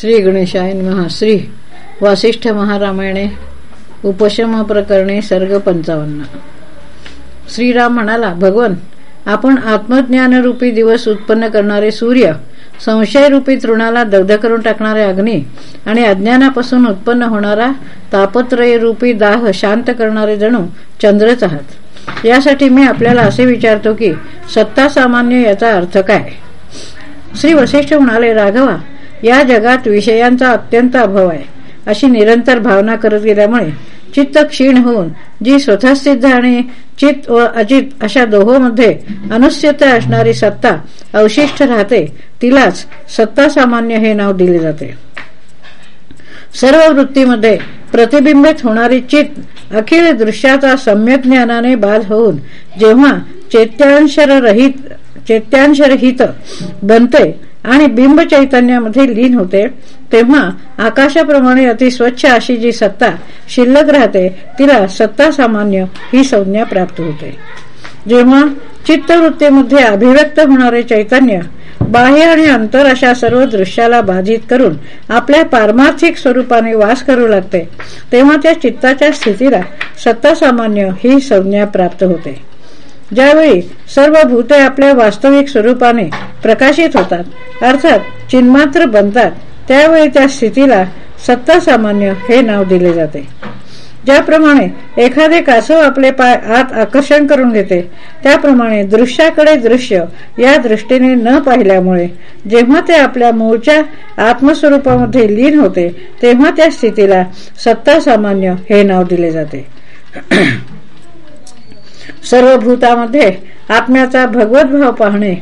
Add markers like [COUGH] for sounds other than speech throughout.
श्री गणेशाय महाश्री वासिष्ठ महारामायणे उपशम प्रकरणे सर्ग पंचावन्न श्रीराम म्हणाला भगवन आपण आत्मज्ञानरूपी दिवस उत्पन्न करणारे सूर्य संशयरूपी तृणाला दग्ध करून टाकणारे अग्नी आणि अज्ञानापासून उत्पन्न होणारा तापत्रय रूपी दाह शांत करणारे जणू चंद्रच आहात. यासाठी मी आपल्याला असे विचारतो की सत्ता सामान्य याचा अर्थ काय? श्री वशिष्ठ म्हणाले राघवा या जगात विषयांचा अत्यंत अभाव आहे. अशी निरंतर भावना करत गेल्यामुळे चित्त क्षीण होऊन जी स्वतः सिद्ध आणि चित्त व अजित अशा दोहोमध्ये अनुस्यता असणारी सत्ता अवशिष्ट राहते तिलाच सत्ता सामान्य हे नाव दिले जाते. सर्व वृत्तीमध्ये प्रतिबिंबित होणारी चित्त अखिल दृश्याचा सम्यक ज्ञानाने बाद होऊन जेव्हा चैत्यांशरहित चैत्यांशरहित बनते आणि बिंब चैतन्यामध्ये लीन होते तेव्हा आकाशाप्रमाणे अतिस्वच्छ अशी जी सत्ता शिल्लक राहते तिला सत्ता सामान्य ही संज्ञा प्राप्त होते. जेव्हा चित्तवृत्तीमध्ये अभिव्यक्त होणारे चैतन्य बाह्य आणि अंतर अशा सर्व दृश्याला बाधित करून आपल्या पारमार्थिक स्वरूपाने वास करू लागते तेव्हा त्या चित्ताच्या स्थितीला सत्ता सामान्य ही संज्ञा प्राप्त होते. ज्यावेळी सर्व भूते आपल्या वास्तविक स्वरूपाने प्रकाशित होतात अर्थात चिन्मात्र बनतात त्यावेळी त्या स्थितीला सत्ता सामान्य हे नाव दिले जाते. ज्याप्रमाणे एखादे कासव आपले पाय आत आकर्षण करून घेते त्याप्रमाणे दृश्याकडे दृश्य या दृष्टीने न पाहिल्यामुळे जेव्हा ते आपल्या मूळच्या आत्मस्वरूपामध्ये लीन होते तेव्हा त्या स्थितीला सत्ता सामान्य हे नाव दिले जाते. सर्व भूतामध्ये आत्म्याचा भगवत भाव पाहणे.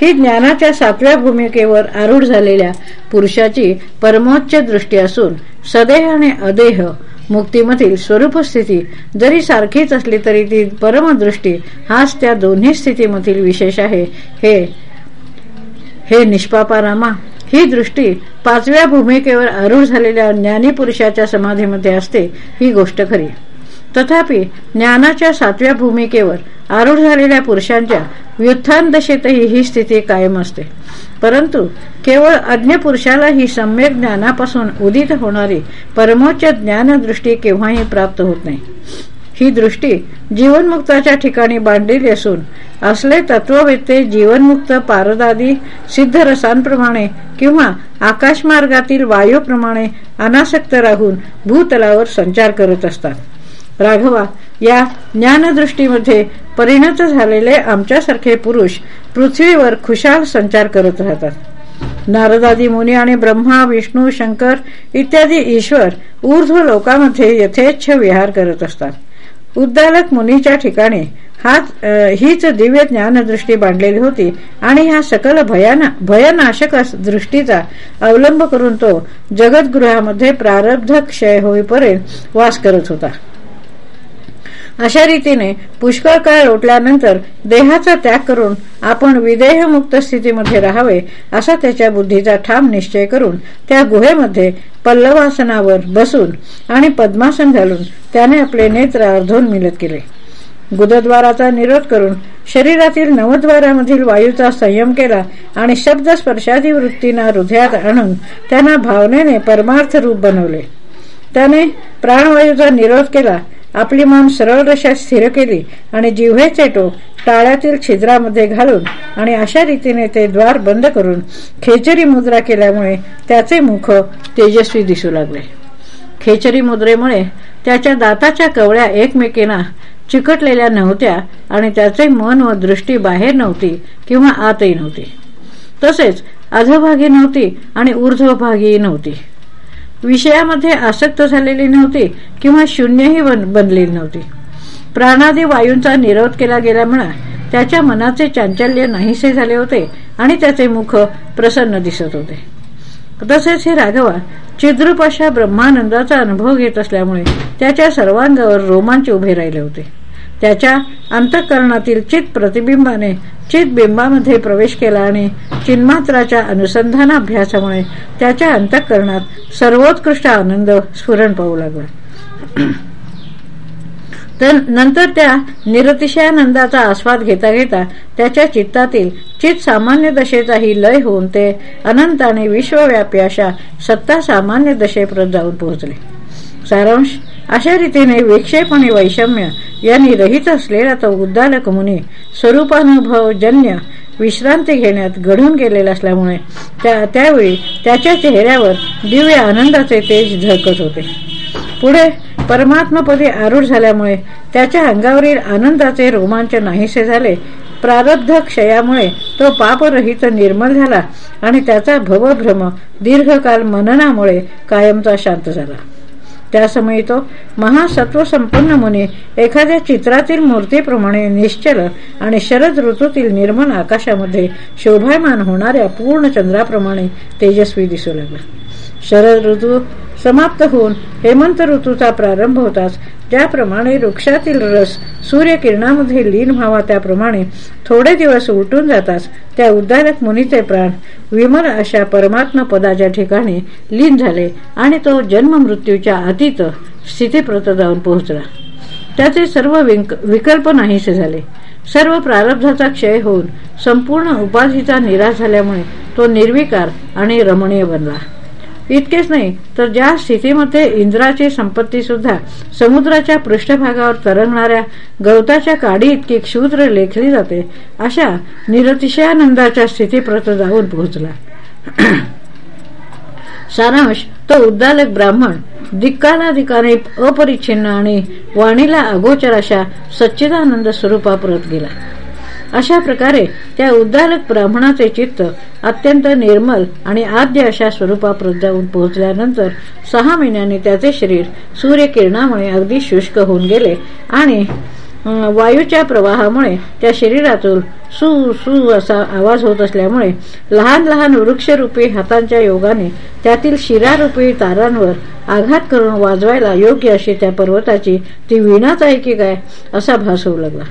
ही ज्ञानाच्या सातव्या भूमिकेवर आरूढ झालेल्या पुरुषाची परमोच्च दृष्टी असून सदेह आणि अदेह मुक्तीमधील स्वरूप स्थिती जरी सारखीच असली तरी ती परमदृष्टी हाच त्या दोन्ही स्थितीमधील विशेष आहे. हे हे निष्पापारामा. ही दृष्टी पाचव्या भूमिकेवर आरूढ झालेल्या ज्ञानी पुरुषाच्या समाधीमध्ये असते ही गोष्ट खरी. तथापि ज्ञानाच्या सातव्या भूमिकेवर आरूढ झालेल्या पुरुषांच्या व्युत्थान दशेतही ही स्थिती कायम असते. परंतु केवळ अज्ञ पुरुषाला ही सम्यक ज्ञानापासून उदित होणारी परमोच्च ज्ञानदृष्टी केव्हाही प्राप्त होत नाही. ही दृष्टी जीवनमुक्ताच्या ठिकाणी बांधलेली असून असले तत्ववेत्ते जीवनमुक्त पारदादी सिद्ध रसांप्रमाणे किंवा आकाशमार्गातील वायूप्रमाणे अनासक्त राहून भूतलावर संचार करत असतात. राघवा या ज्ञानदृष्टीमध्ये परिणत झालेले आमच्यासारखे पुरुष पृथ्वीवर खुशाल संचार करत राहतात. नारदादी मुनी आणि ब्रह्मा विष्णू शंकर इत्यादी ईश्वर ऊर्ध्व लोकांमध्ये यथेच्छ विहार करत असतात. उद्दालक मुनीच्या ठिकाणी हाच हीच दिव्य ज्ञानदृष्टी बांधलेली होती आणि ह्या सकल भयाना भयनाशक दृष्टीचा अवलंब करून तो जगद्गृहामध्ये प्रारब्ध क्षय होईपर्यंत वास करत होता. अशा रीतीने पुष्कळ काळ लोटल्यानंतर देहाचा त्याग करून आपण विदेहमुक्त स्थितीमध्ये राहावे असा त्याच्या बुद्धीचा ठाम निश्चय करून त्या गुहेमध्ये पल्लवासनावर बसून आणि पद्मासन घालून त्याने आपले नेत्र अर्धोन मिलत केले. गुदद्वाराचा निरोध करून शरीरातील नवद्वारामधील वायूचा संयम केला आणि शब्द स्पर्शादी वृत्तींना हृदयात आणून त्यांना भावनेने परमार्थ रूप बनवले. त्याने प्राणवायूचा निरोध केला आपली मान सरळ रशा स्थिर केली आणि जिव्हेचे टोक टाळ्यातील छिद्रामध्ये घालून आणि अशा रीतीने ते द्वार बंद करून खेचरी मुद्रा केल्यामुळे त्याचे मुख तेजस्वी दिसू लागले. खेचरी मुद्रेमुळे त्याच्या दाताच्या कवळ्या एकमेकींना चिकटलेल्या नव्हत्या आणि त्याचे मन व दृष्टी बाहेर नव्हती किंवा आतही नव्हती. तसेच अधभागी नव्हती आणि ऊर्ध्वभागीही नव्हती. विषयामध्ये आसक्त झालेली नव्हती किंवा शून्यही बनलेली नव्हती. प्राणादी वायूंचा निरोध केला गेल्यामुळे त्याच्या मनाचे चांचल्य नाहीसे झाले होते आणि त्याचे मुख प्रसन्न दिसत होते. तसेच हे राघवा चिद्रूप अशा ब्रह्मानंदाचा अनुभव घेत असल्यामुळे त्याच्या सर्वांगावर रोमांच उभे राहिले होते. त्याच्या अंतःकरणातील चित प्रतिबिंबाने चितबिंबामध्ये प्रवेश केला आणि चिन्मात्राच्या अनुसंधानाभ्यासामुळे त्याच्या अंतःकरणात सर्वोत्कृष्ट आनंद स्फुरण पाहू लागला. [CLEARS THROAT] तर नंतर त्या निरतिशयानंदाचा आस्वाद घेता घेता त्याच्या चित्तातील चित सामान्य दशेचाही लय होऊन ते अनंत आणि विश्वव्यापी अशा सत्ता सामान्य दशेपर्यंत जाऊन पोहोचले. सारांश अशा रीतीने विक्षेप आणि वैषम्य यांनी रहित असलेला तो उद्दालक मुनी स्वरूपानुभवजन्य विश्रांती घेण्यात घडून गेलेला असल्यामुळे त्या त्यावेळी त्याच्या चेहऱ्यावर दिव्य आनंदाचे तेज झळकत होते. पुढे परमात्मपदी आरूढ झाल्यामुळे त्याच्या अंगावरील आनंदाचे रोमांच नाहीसे झाले. प्रारब्ध क्षयामुळे तो पापरहित निर्मल झाला आणि त्याचा भवभ्रम दीर्घकाल मननामुळे कायमचा शांत झाला. त्यासमयी तो महासत्व संपन्न मुनी एखाद्या चित्रातील मूर्तीप्रमाणे निश्चल आणि शरद ऋतूतील निर्मल आकाशामध्ये शोभायमान होणाऱ्या पूर्ण चंद्राप्रमाणे तेजस्वी दिसू लागला. शरद ऋतू समाप्त होऊन हेमंत ऋतूचा प्रारंभ होताच. ज्याप्रमाणे वृक्षातील रस सूर्यकिरणामध्ये लीन व्हावा त्याप्रमाणे थोडे दिवस उलटून जाताच त्या उद्दारक मुनीचे प्राण विमल अशा परमात्मा पदाच्या ठिकाणी लीन झाले आणि तो जन्म मृत्यूच्या अतीत स्थितीप्रत जाऊन पोहोचला. त्याचे सर्व विकल्प नाहीसे झाले. सर्व प्रारब्धाचा क्षय होऊन संपूर्ण उपाधीचा निराश झाल्यामुळे तो निर्विकार आणि रमणीय बनला. इतकेच नाही तर ज्या स्थितीमध्ये इंद्राची संपत्ती सुद्धा समुद्राच्या पृष्ठभागावर तरंगणाऱ्या गवताच्या काडी इतकी क्षुद्र लेखली जाते अशा निरतिशयानंदाच्या स्थितीप्रत जाऊन पोहोचला. सारांश तो उद्दालक ब्राह्मण दिक्कालादिकाने अपरिच्छिन्न आणि वाणीला अगोचर अशा सच्चिदानंद स्वरूपाप्रत गेला. अशा प्रकारे त्या उद्दालक ब्राह्मणाचे चित्त अत्यंत निर्मल आणि आद्य अशा स्वरूपाप्रत जाऊन पोहोचल्यानंतर सहा महिन्यांनी त्याचे शरीर सूर्यकिरणामुळे अगदी शुष्क होऊन गेले आणि वायूच्या प्रवाहामुळे त्या शरीरातून सु सु असा आवाज होत असल्यामुळे लहान लहान वृक्षरूपी हातांच्या योगाने त्यातील शिरारूपी तारांवर आघात करून वाजवायला योग्य अशी त्या पर्वताची ती वीणाच आहे की काय असा भास होऊ लागला.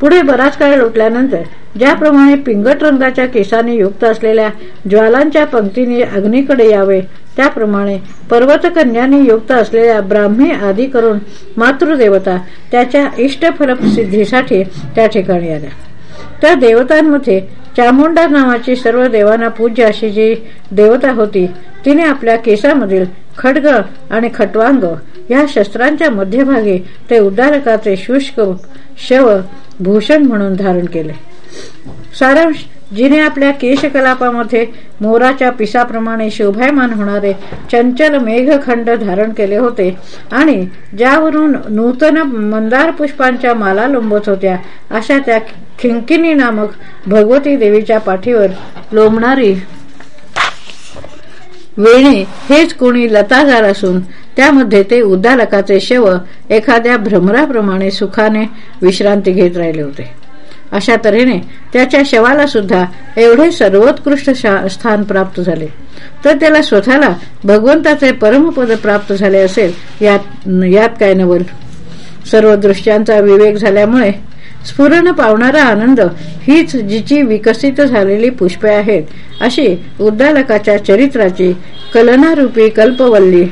पुढे बराच काळ लोटल्यानंतर ज्याप्रमाणे पिंगट रंगाच्या केसाने युक्त असलेल्या ज्वालांच्या पंक्तीने अग्नीकडे यावे त्याप्रमाणे पर्वतकन्याने युक्त असलेल्या ब्राह्मी आदी करून मातृदेवता त्याच्या इष्टफल सिद्धीसाठी त्या ठिकाणी आल्या. त्या देवतांमध्ये चामुंडा नावाची सर्व देवांना पूज्य अशी जी देवता होती तिने आपल्या केसामधील खडग आणि खटवांग या शस्त्रांच्या मध्यभागी ते उद्दारकाचे शुष्क शव भूषण म्हणून धारण केले. सारांश जिने आपल्या केशकलापामध्ये मोराच्या पिसाप्रमाणे शोभायमान होणारे चंचल मेघखंड धारण केले होते आणि ज्यावरून नूतन मंदार पुष्पांच्या माला लोंबत होत्या अशा त्या खिंकिनी नामक भगवती देवीच्या पाठीवर लोंबणारी वेणे हेच कोणी लतागार असून त्यामध्ये ते उद्दालकाचे शव एखाद्या भ्रमराप्रमाणे सुखाने विश्रांती घेत राहिले होते. अशा तऱ्हेने त्याच्या शवाला सुद्धा एवढे सर्वोत्कृष्ट स्थान प्राप्त झाले. तर त्याला स्वतःला भगवंताचे परमपद प्राप्त झाले असेल यात यात काय नवल? सर्व दृष्ट्यांचा विवेक झाल्यामुळे स्फुरण पावणारा आनंद हीच जिची विकसित झालेली पुष्पे आहेत. अशी उद्दालकाच्या चरित्राची कलनारूपी कल्पवल्ली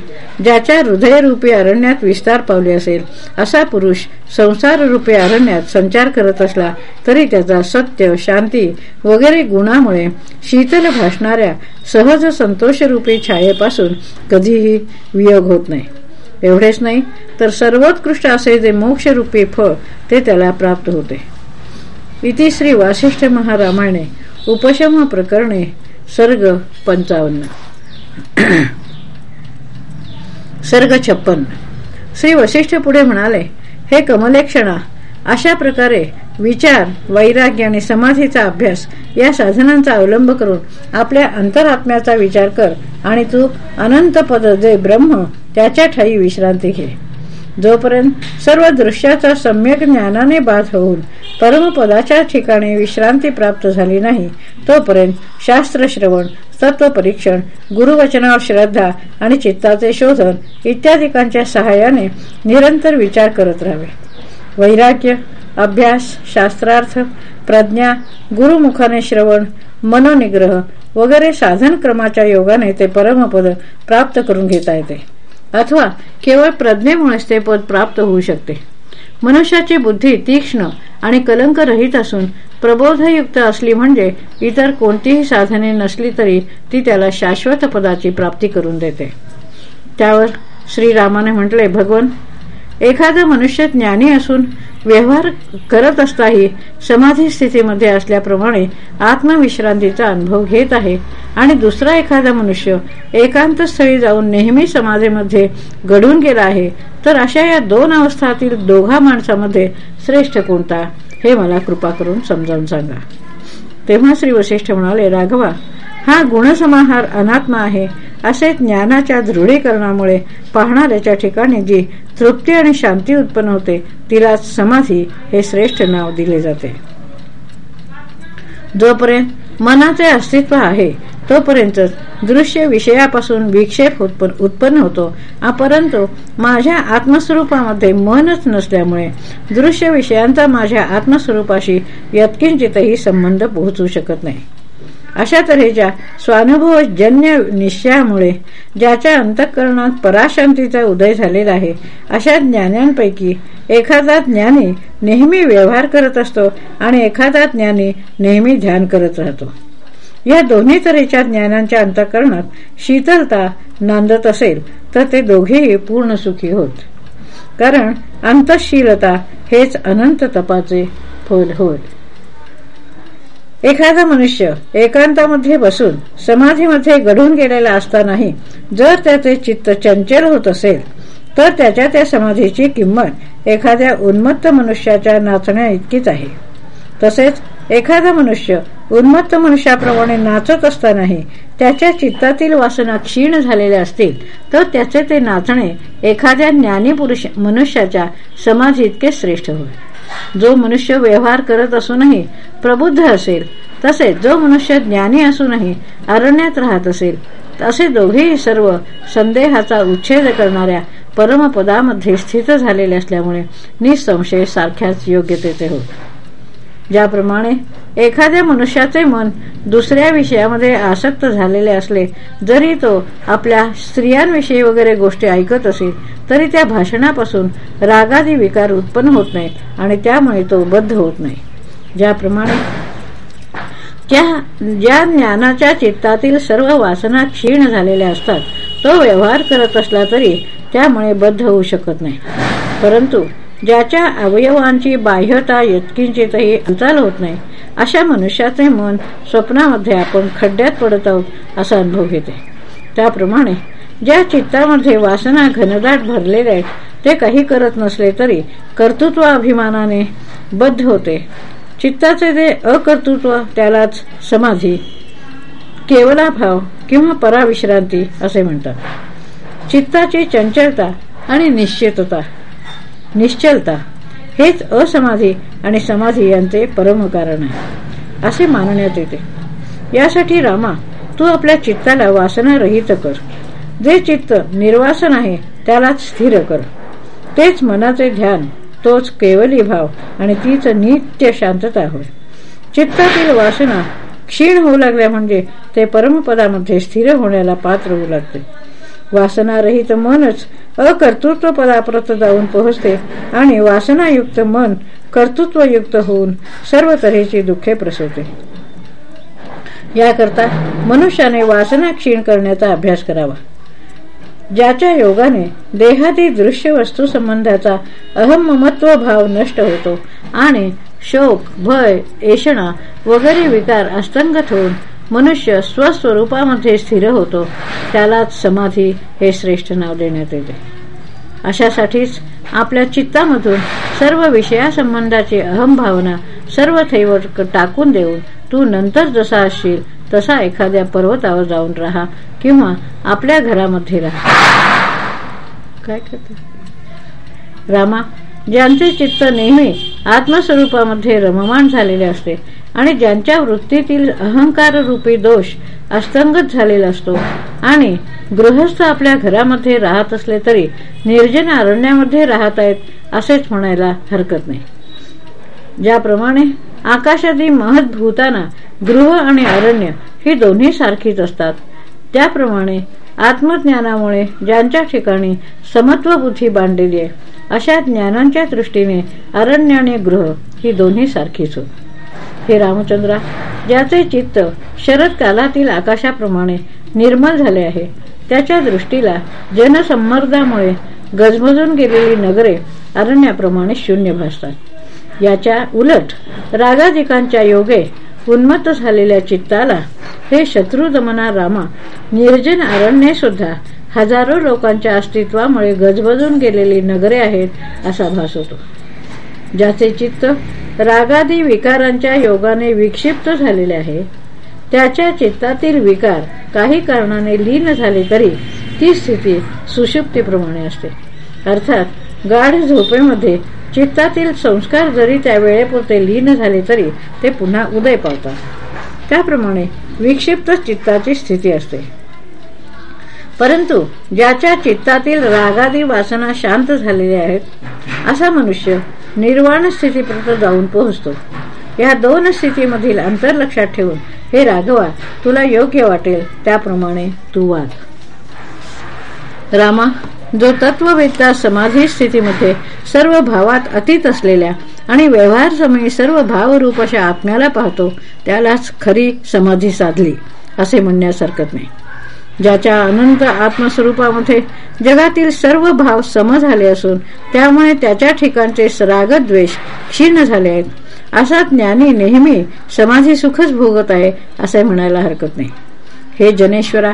ज्याच्या हृदयरूपी अरण्यात विस्तार पावले असेल. असा पुरुष संसाररूपी अरण्यात संचार करत असला तरी त्याचा सत्य शांती वगैरे गुणामुळे शीतल भासणाऱ्या सहज संतोषरूपी छायेपासून कधीही वियोग होत नाही. एवढेच नाही तर सर्वोत्कृष्ट असे जे मोक्षरूपी फळ ते त्याला प्राप्त होते. इति श्री वासिष्ठ महारामायणे उपशम प्रकरणे सर्ग पंचावन्न. [CLEARS THROAT] सर्ग छप्पन. श्री वशिष्ठ पुढे म्हणाले हे कमलेक्षणा अशा प्रकारे विचार वैराग्य आणि समाधीचा अभ्यास या साधनांचा अवलंब करून आपल्या अंतरात्म्याचा विचार कर आणि तू अनंत पद जे ब्रह्म त्याच्या ठाई विश्रांती घे. जोपर्यंत सर्व दृश्याचा सम्यक ज्ञानाने बाध होऊन परमपदाच्या ठिकाणी विश्रांती प्राप्त झाली नाही तोपर्यंत शास्त्र श्रवण तत्व परीक्षण गुरुवचनावर श्रद्धा आणि चित्ताचे शोधन इत्यादिकांच्या सहाय्याने निरंतर विचार करत राहावे. वैराग्य अभ्यास शास्त्रार्थ प्रज्ञा गुरुमुखाने श्रवण मनोनिग्रह वगैरे साधन क्रमाच्या योगाने ते परमपद प्राप्त करून घेता येते. अथवा केवळ प्रज्ञेमुळेच ते पद प्राप्त होऊ शकते. मनुष्याची बुद्धी तीक्ष्ण आणि कलंक रहित असून प्रबोधयुक्त असली म्हणजे इतर कोणतीही साधने नसली तरी ती त्याला शाश्वत पदाची प्राप्ती करून देते. त्यावर श्रीरामाने म्हटले भगवान एखादा मनुष्य ज्ञानी असून व्यवहार करत असताही समाधी स्थितीमध्ये असल्याप्रमाणे आत्मविश्रांतीचा अनुभव घेत आहे. आणि दुसरा एखादा मनुष्य एकांत स्थळी जाऊन नेहमी समाधीमध्ये घडून गेला आहे तर अशा या दोन अवस्थातील दोघा माणसामध्ये श्रेष्ठ कोणता? हे मला कृपा करून समजावून सांगा. तेव्हा श्री वशिष्ठ म्हणाले राघवा हा गुणसमाहार अनात्मा आहे. असे ज्ञानाच्या दृढीकरणामुळे पाहणाऱ्याच्या ठिकाणी जी तृप्ती आणि शांती उत्पन्न होते. तिला समाधी हे श्रेष्ठ नाव दिले जाते. जोपर्यंत मनाचे अस्तित्व आहे तोपर्यंत दृश्य विषयापासून विक्षेप उत्पन्न होतो. परंतु माझ्या आत्मस्वरूपामध्ये मनच नसल्यामुळे दृश्य विषयांचा माझ्या आत्मस्वरूपाशी यत्किंचितही संबंध पोहोचू शकत नाही. अशा तऱ्हेच्या स्वानुभवजन्य निश्चयामुळे ज्याच्या अंतःकरणात पराशांतीचा उदय झालेला आहे अशा ज्ञानांपैकी एखादा ज्ञानी नेहमी व्यवहार करत असतो आणि एखादा ज्ञानी नेहमी ध्यान करत राहतो. या दोन्ही तऱ्हेच्या ज्ञानांच्या अंतःकरणात शीतलता नांदत असेल तर ते दोघेही पूर्ण सुखी होत. कारण अंतशीलता हेच अनंत तपाचे फल होत एखादा मनुष्य एकांतामध्ये बसून समाधीमध्ये घडून गेलेला असतानाही जर त्याचे चित्त चंचल होत असेल तर त्याच्या त्या समाधीची किंमत एखाद्या उन्मत्त मनुष्याच्या नाचण्या इतकीच आहे. तसेच एखादा मनुष्य उन्मत्त मनुष्याप्रमाणे नाचत असतानाही त्याच्या चित्तातील वासना क्षीण झालेल्या असतील तर त्याचे ते नाचणे एखाद्या ज्ञानी पुरुष मनुष्याच्या समाधी इतके श्रेष्ठ होईल जो मनुष्य व्यवहार करत असूनही प्रबुद्ध असेल तसेच जो मनुष्य ज्ञानी असूनही अरण्यात राहत असेल असे दोघेही सर्व संदेहाचा उच्छेद करणाऱ्या परमपदामध्ये स्थित झालेले असल्यामुळे निसंशय सारख्याच योग्यतेचे होत. ज्याप्रमाणे एखाद्या मनुष्याचे मन दुसऱ्या विषयामध्ये आसक्त झालेले असले जरी तो आपल्या स्त्रियांविषयी वगैरे गोष्टी ऐकत असेल तरी त्या भाषणापासून रागादी विकार उत्पन्न होत नाहीत आणि त्यामुळे तो बद्ध होत नाही. ज्याप्रमाणे ज्या ज्ञानाच्या चित्तातील सर्व वासना क्षीण झालेल्या असतात तो व्यवहार करत असला तरी त्यामुळे बद्ध होऊ शकत नाही. परंतु ज्याच्या अवयवांची बाह्यता यत्किंचितही अंचाल होत नाही अशा मनुष्याचे मन स्वप्नामध्ये आपण खड्ड्यात पडत आहोत असा अनुभव घेते. त्याप्रमाणे ज्या चित्तामध्ये वासना घनदाट भरलेल्या आहेत ते काही करत नसले तरी कर्तृत्व अभिमानाने बद्ध होते. चित्ताचे जे अकर्तृत्व त्यालाच समाधी केवला भाव किंवा पराविश्रांती असे म्हणतात. चित्ताची चंचलता आणि निश्चितता निश्चलता हेच असमाधी आणि समाधी यांचे परम कारण आहे. असे मानण्यात येते. यासाठी रामा तू आपल्या चित्ताला वासना रहित कर. जे चित्त निर्वासन आहे त्यालाच स्थिर कर. तेच मनाचे ध्यान तोच केवली भाव आणि तीच नित्य शांतता होय. चित्तातील वासना क्षीण होऊ लागल्या म्हणजे ते परमपदामध्ये स्थिर होण्याला पात्र होऊ लागते. वासनारहित मनच अकर्तृत्व पदाप्रत जाऊन पोहोचते आणि वासनायुक्त मन कर्तृत्वयुक्त होऊन सर्व तऱ्हेची दुःखे प्रसवते. याकरता मनुष्याने वासना क्षीण करण्याचा अभ्यास करावा. ज्याच्या योगाने देहादी दृश्य वस्तू संबंधाचा अहममत्व भाव नष्ट होतो आणि शोक भय एषणा वगैरे विकार अस्तंगत होऊन मनुष्य स्वस्वरूपामध्ये स्थिर होतो त्यालाच समाधी हे श्रेष्ठ नाव देण्यात येते. अशासाठीच आपल्या चित्तामधून सर्व विषयासंबंधाची अहमभावना सर्व थैवर टाकून देऊन तू नंतर जसा असशील तसा एखाद्या पर्वतावर जाऊन राहा किंवा आपल्या घरामध्ये राहा. काय करते? रामा ज्यांचे चित्त नेहमी आत्मस्वरूपामध्ये रममाण झालेले असते आणि ज्यांच्या वृत्तीतील अहंकार रूपी दोष अस्तंगत झालेला असतो आणि गृहस्थ आपल्या घरामध्ये राहत असले तरी निर्जन अरण्यामध्ये राहत आहेत असेच म्हणायला हरकत नाही. ज्याप्रमाणे आकाशादी महत भूताना गृह आणि अरण्य ही दोन्ही सारखीच असतात त्याप्रमाणे आत्मज्ञानामुळे ज्यांच्या ठिकाणी समत्व बुद्धी बांधलेली आहे अशा ज्ञानांच्या दृष्टीने अरण्य आणि गृह ही दोन्ही सारखीच होत. हे रामचंद्रा ज्याचे चित्त शरद कालातील आकाशाप्रमाणे निर्मल झाले आहे त्याच्या दृष्टीला जनसंमर्दामुळे गजबजून गेलेली नगरे अरण्याप्रमाणे शून्य भासतात. याच्या उलट रागाधिकांच्या योगे उन्मत्त झालेल्या चित्ताला हे शत्रुदमना रामा निर्जन अरण्ये सुद्धा हजारो लोकांच्या अस्तित्वामुळे गजबजून गेलेली नगरे आहेत असा भास होतो. ज्याचे चित्त रागादी विकारांच्या योगाने विक्षिप्त झालेले आहे. त्याच्या चित्तातील विकार काही कारणाने लीन झाले तरी ती स्थिती सुषुप्तीप्रमाणे असते. अर्थात गाढ झोपेमध्ये चित्तातील संस्कार जरी त्या वेळेपुरते लीन झाले तरी ते पुन्हा उदय पावतात. त्याप्रमाणे विक्षिप्त चित्ताची स्थिती असते. परंतु ज्याच्या चित्तातील रागादी वासना शांत झालेल्या आहेत असा मनुष्य निर्वाण स्थितीपर्यंत जाऊन पोहोचतो. या दोन स्थितीमधील अंतर लक्षात ठेवून हे राघवा तुला योग्य वाटेल त्याप्रमाणे तू वाद रामा जो तत्ववेत्ता समाधी स्थितीमध्ये सर्व भावात अतीत असलेल्या आणि व्यवहार समयी सर्व भावरूप अशा आत्म्याला पाहतो त्यालाच खरी समाधी साधली असे म्हणण्यास हरकत नाही. ज्याच्या अनंत आत्मस्वरूपामध्ये जगातील सर्व भाव सम झाले असून त्यामुळे त्याच्या ठिकाणचे रागद्वेष क्षीण झाले आहेत. असा ज्ञानी नेहमी समाधी सुखच भोगत आहे असे म्हणायला हरकत नाही. हे जनेश्वरा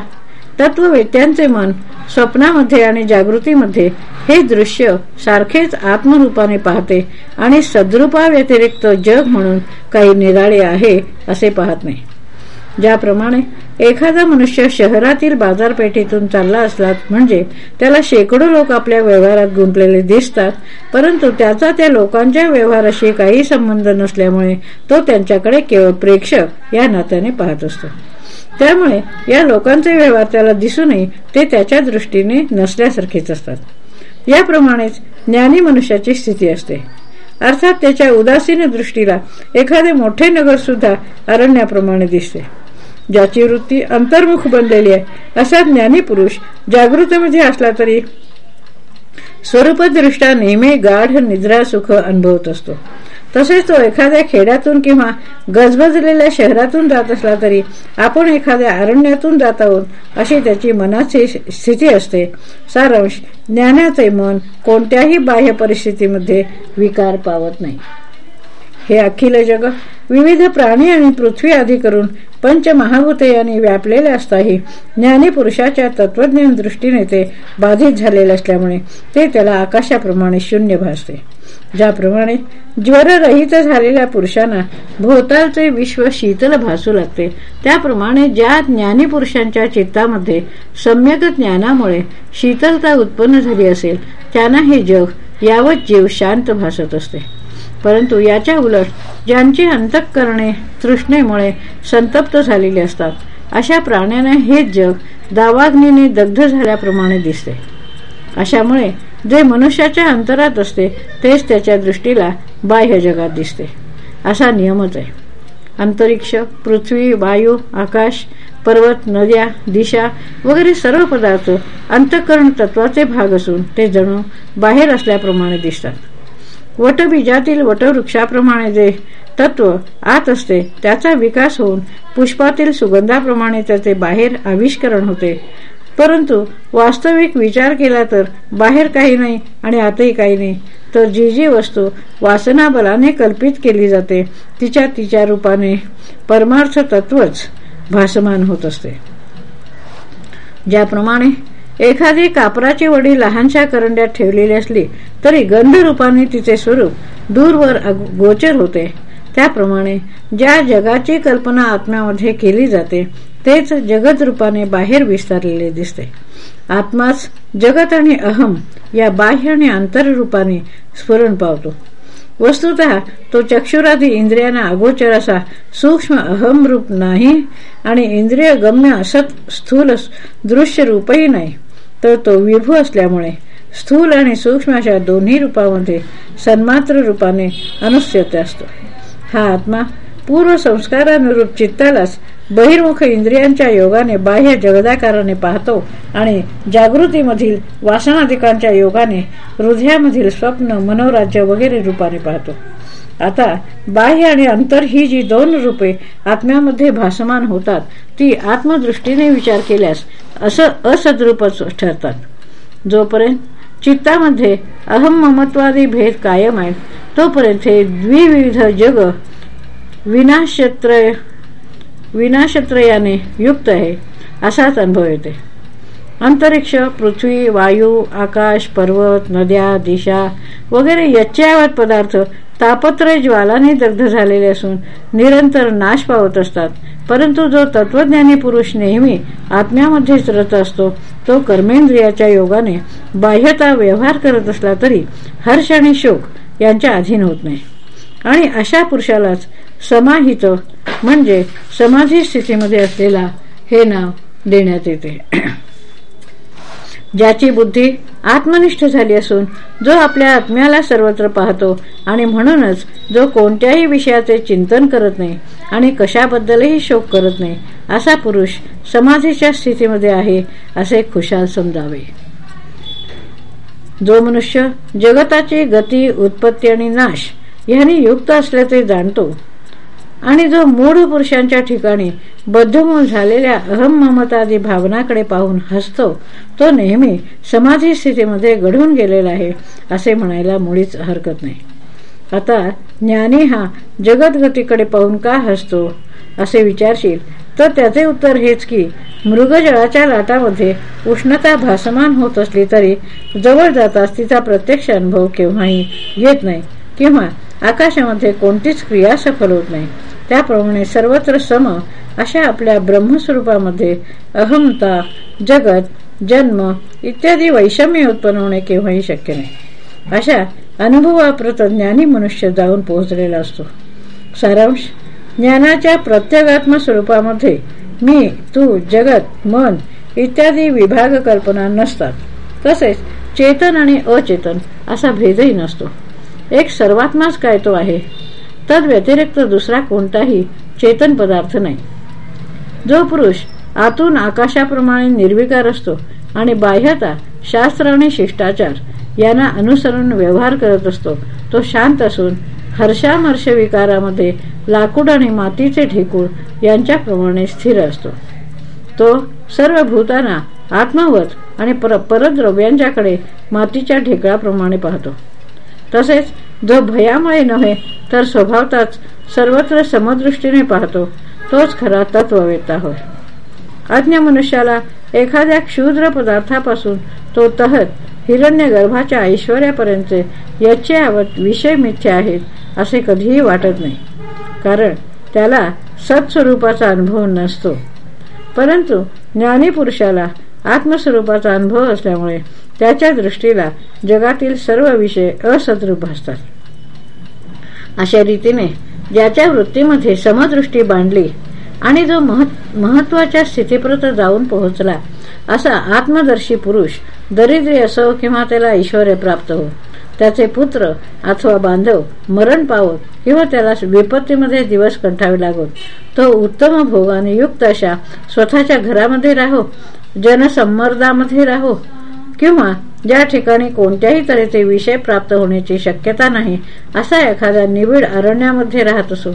तत्ववेत्यांचे मन स्वप्नामध्ये आणि जागृतीमध्ये हे दृश्य सारखेच आत्मरूपाने पाहते आणि सद्रूपा व्यतिरिक्त जग म्हणून काही निराळे आहे असे पाहत नाही. ज्याप्रमाणे एखादा मनुष्य शहरातील बाजारपेठेतून चालला असला म्हणजे त्याला शेकडो लोक आपल्या व्यवहारात गुंतलेले दिसतात परंतु त्याचा त्या लोकांच्या व्यवहाराशी काही संबंध नसल्यामुळे तो त्यांच्याकडे केवळ प्रेक्षक या नात्याने पाहत असतो. त्यामुळे या लोकांचे व्यवहार त्याला दिसूनही ते त्याच्या दृष्टीने नसल्यासारखेच असतात. याप्रमाणेच ज्ञानी मनुष्याची स्थिती असते. अर्थात त्याच्या उदासीन दृष्टीला एखादे मोठे नगर सुद्धा अरण्याप्रमाणे दिसते. ज्याची वृत्ती अंतर्मुख बनलेली आहे असा ज्ञानी पुरुष जागृतीमध्ये असला तरी स्वरूपदृष्ट्या नेहमी गाढ निद्रा सुख अनुभवत असतो. तसेच तो एखाद्या खेड्यातून किंवा गजबजलेल्या शहरातून जात असला तरी आपण एखाद्या अरण्यातून जात आहोत अशी त्याची मनाची स्थिती असते. सारांश ज्ञानाचे मन कोणत्याही बाह्य परिस्थितीमध्ये विकार पावत नाही. हे अखिल जग विविध प्राणी आणि पृथ्वी आदी करून पंचमहाभूते यांनी व्यापलेले असताही ज्ञानीपुरुषाच्या तत्वज्ञान दृष्टीने ते बाधित झालेले असल्यामुळे ते त्याला आकाशाप्रमाणे शून्य भासते. ज्याप्रमाणे ज्वररहित झालेल्या पुरुषांना भोवतालचे विश्व शीतल भासू लागते. त्याप्रमाणे ज्या ज्ञानी पुरुषांच्या चित्तामध्ये सम्यक ज्ञानामुळे शीतलता उत्पन्न झाली असेल त्यांना हे जग यावत जीव शांत भासत असते. परंतु याच्या उलट ज्यांची अंतःकरणे तृष्णेमुळे संतप्त झालेली असतात अशा प्राण्यांना हे जग दावाग्नीने दग्ध झाल्याप्रमाणे दिसते. अशामुळे जे मनुष्याच्या अंतरात असते तेच त्याच्या दृष्टीला बाह्य जगात दिसते. असा नियमच आहे. अंतरिक्ष पृथ्वी वायू आकाश पर्वत नद्या दिशा वगैरे सर्व पदार्थ अंतःकरण तत्वाचे भाग असून ते जणू बाहेर असल्याप्रमाणे दिसतात. वटबीजातील वटवृक्षाप्रमाणे जे तत्व आत असते त्याचा विकास होऊन पुष्पातील सुगंधाप्रमाणे त्याचे बाहेर आविष्करण होते. परंतु वास्तविक विचार केला तर बाहेर काही नाही आणि आतही काही नाही. तर जी जी वस्तू वासना बलाने कल्पित केली जाते तिच्या तिच्या रूपाने परमार्थ तत्वच भासमान होत असते. ज्याप्रमाणे एखादी कापराची वडी लहानशा करंड्यात ठेवलेली असली तरी गंधरूपाने तिचे स्वरूप दूरवर गोचर होते. त्याप्रमाणे ज्या जगाची कल्पना आत्म्यामध्ये केली जाते तेच जगत रूपाने बाहेर विस्तारलेले दिसते. आत्माच जगत आणि अहम या बाह्य आणि आंतररूपाने स्फुरण पावतो. वस्तुत तो चक्षुरादी इंद्रियांना अगोचर असा सूक्ष्म अहम रूप नाही आणि इंद्रिय गम्य असत स्थूल दृश्य रूपही नाही. तर तो विभू असल्यामुळे स्थूल आणि सूक्ष्म अशा दोन्ही रूपामध्ये सन्मात्र रूपाने अनुस्यत असतो. हा आत्मा पूर्व संस्कारानुरूप चित्तालाच बहिर्मुख इंद्रियांच्या योगाने बाह्य जगदाकाराने पाहतो आणि जागृतीमधील वासनाधिकांच्या योगाने हृदयामधील स्वप्न मनोराज्य वगैरे रूपाने पाहतो. आता बाह्य आणि अंतर ही जी दोन रूपे आत्म्यामध्ये भासमान होतात ती आत्मदृष्टीने विचार केल्यास असं असद्रूपच ठरतात. जोपर्यंत चित्तामध्ये अहम ममत्वादी भेद कायम आहेत तोपर्यंत हे द्विविध जग विनाशत्रय विनाशत्रयाने युक्त आहे असाच अनुभव येते. अंतरिक्ष पृथ्वी वायू आकाश पर्वत नद्या दिशा वगैरे यच्च्यावत पदार्थ तापत्रय ज्वालाने दग्ध झालेले असून निरंतर नाश पावत असतात. परंतु जो तत्वज्ञानी पुरुष नेहमी आत्म्यामध्येच रत असतो तो कर्मेंद्रियाच्या योगाने बाह्यता व्यवहार करत असला तरी हर्ष आणि शोक यांच्या अधीन होत नाही. आणि अशा पुरुषालाच समाहित म्हणजे समाधी स्थितीमध्ये असलेला हे नाव देण्यात येते. ज्याची बुद्धी आत्मनिष्ठ झाली असून जो आपल्या आत्म्याला सर्वत्र पाहतो आणि म्हणूनच जो कोणत्याही विषयाचे चिंतन करत नाही आणि कशाबद्दलही शोक करत नाही असा पुरुष समाधीच्या स्थितीमध्ये आहे असे खुशाल समजावे. जो मनुष्य जगताची गती उत्पत्ती आणि नाश ह्याने युक्त असल्याचे जाणतो आणि जो मूढ पुरुषांच्या ठिकाणी बद्धमूल झालेल्या अहम ममतादी भावनाकडे पाहून हसतो तो नेहमी समाधी स्थितीमध्ये घडून गेलेला आहे असे म्हणायला मुळीच हरकत नाही. आता ज्ञानी हा जगदगतीकडे पाहून का हसतो असे विचारशील तर त्याचे उत्तर हेच की मृगजळाच्या लाटामध्ये उष्णता भासमान होत असली तरी जवळ जाताच तिचा प्रत्यक्ष अनुभव केव्हाही येत नाही किंवा आकाशामध्ये कोणतीच क्रिया सफल होत नाही. त्याप्रमाणे सर्वत्र सम अशा आपल्या ब्रह्मस्वरूपामध्ये अहमता जगत जन्म इत्यादी वैषम्य उत्पन्न होणे केव्हाही शक्य नाही. अशा अनुभवाप्रत ज्ञानी मनुष्य जाऊन पोहोचलेला असतो. सारांश ज्ञानाच्या प्रत्येगात्म स्वरूपामध्ये मी तू जगत मन इत्यादी विभाग कल्पना नसतात. तसेच चेतन आणि अचेतन असा भेदही नसतो. एक सर्वात्माच काय तो आहे. तद व्यतिरिक्त दुसरा कोणताही चेतन पदार्थ नाही. जो पुरुष आतून आकाशाप्रमाणे निर्विकार असतो आणि बाह्यता शास्त्र आणि शिष्टाचार यांना अनुसरून व्यवहार करत असतो तो शांत असून हर्षामर्ष विकारामध्ये लाकूड आणि मातीचे ढेकूळ यांच्याप्रमाणे स्थिर असतो. तो सर्व भूतांना आत्मवत आणि पर परद्रव्यांच्याकडे मातीच्या ढेकळाप्रमाणे पाहतो. तसेच जो भयामुळे नव्हे तर स्वभावताच सर्वत्र समदृष्टीने पाहतो. तोच खरा तत्ववेता होय. अज्ञ मनुष्याला एखाद्या क्षुद्र पदार्थापासून तो तहत हिरण्य गर्भाच्या ऐश्वर्यापर्यंत याचे आवत विषय मिथ्या आहेत असे कधीही वाटत नाही. कारण त्याला सत्स्वरूपाचा अनुभव नसतो. परंतु ज्ञानी पुरुषाला आत्मस्वरूपाचा अनुभव असल्यामुळे त्याच्या दृष्टीला जगातील सर्व विषय असद्रूप असतात. अशा रीतीने ज्याच्या वृत्तीमध्ये समदृष्टी बांधली आणि जो महत्त्वाच्या स्थितीप्रत जाऊन पोहोचला असा आत्मदर्शी पुरुष दरिद्री असो किंवा त्याला ऐश्वर प्राप्त हो त्याचे पुत्र अथवा बांधव मरण पावत किंवा त्याला विपत्तीमध्ये दिवस कंठावे लागत तो उत्तम भोगाने युक्त अशा स्वतःच्या घरामध्ये राहो जनसंमर्दामध्ये राहो किंवा ज्या ठिकाणी कोणत्याही तऱ्हेचे विषय प्राप्त होण्याची शक्यता नाही असा एखाद्या निविड अरण्यामध्ये राहत असो.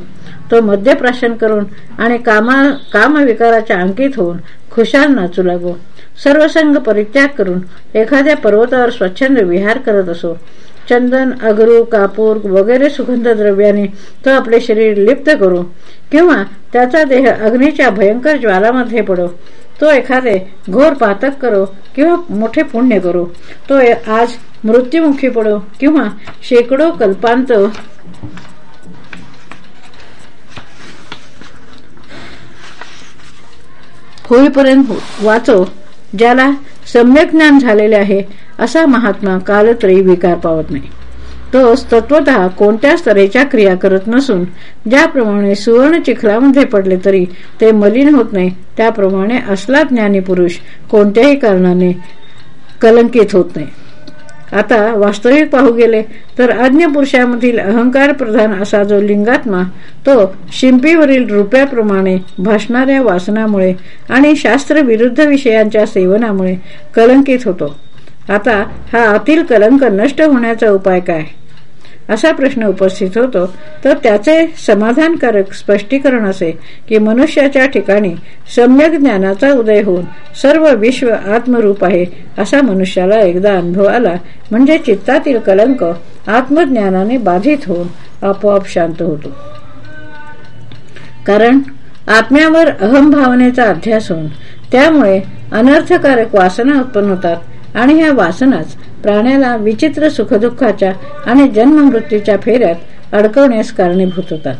तो मद्यप्राशन करून आणि कामा कामविकाराच्या अंकित होऊन खुशाल नाचू लागो. सर्वसंग परित्याग करून एखाद्या पर्वतावर स्वच्छंद विहार करत असो. चंदन अगरू कापूर वगैरे सुगंध द्रव्याने तो आपले शरीर लिप्त करू किंवा त्याचा देह अग्नीच्या भयंकर ज्वालामध्ये पडो. तो एखादे घोर पातक करो किंवा मोठे पुण्य करो. तो आज मृत्युमुखी पडो किंवा शेकडो कल्पांत होईपर्यंत वाचो ज्याला सम्यक ज्ञान झालेले आहे असा महात्मा कालत्रयी विकार पावत नाही. तो तत्वत कोणत्याच तऱ्हेच्या क्रिया करत नसून ज्याप्रमाणे सुवर्ण चिखलामध्ये पडले तरी ते मलिन होत नाही त्याप्रमाणे असला ज्ञानी पुरुष कोणत्याही कारणाने कलंकित होत नाही. आता वास्तविक पाहू गेले तर आज्ञ पुरुषामधील अहंकार प्रधान असा जो लिंगात्मा तो शिंपीवरील रुपयाप्रमाणे भासणाऱ्या वासनामुळे आणि शास्त्र विरुद्ध विषयांच्या सेवनामुळे कलंकित होतो. आता हा अतिल कलंक नष्ट होण्याचा उपाय काय? असा प्रश्न उपस्थित होतो तर त्याचे समाधानकारक स्पष्टीकरण असे की मनुष्याच्या ठिकाणी सम्यक ज्ञानाचा उदय होऊन सर्व विश्व आत्मरूप आहे असा मनुष्याला एकदा अनुभव आला म्हणजे चित्तातील कलंक आत्मज्ञानाने बाधित होऊन आपोआप शांत होतो. कारण आत्म्यावर अहम भावनेचा अध्यास होऊन त्यामुळे अनर्थकारक वासना उत्पन्न होतात आणि ह्या वासनाच प्राण्याला विचित्र सुखदुःखाच्या आणि जन्ममृत्यूच्या फेऱ्यात अडकवण्यास कारणीभूत होतात.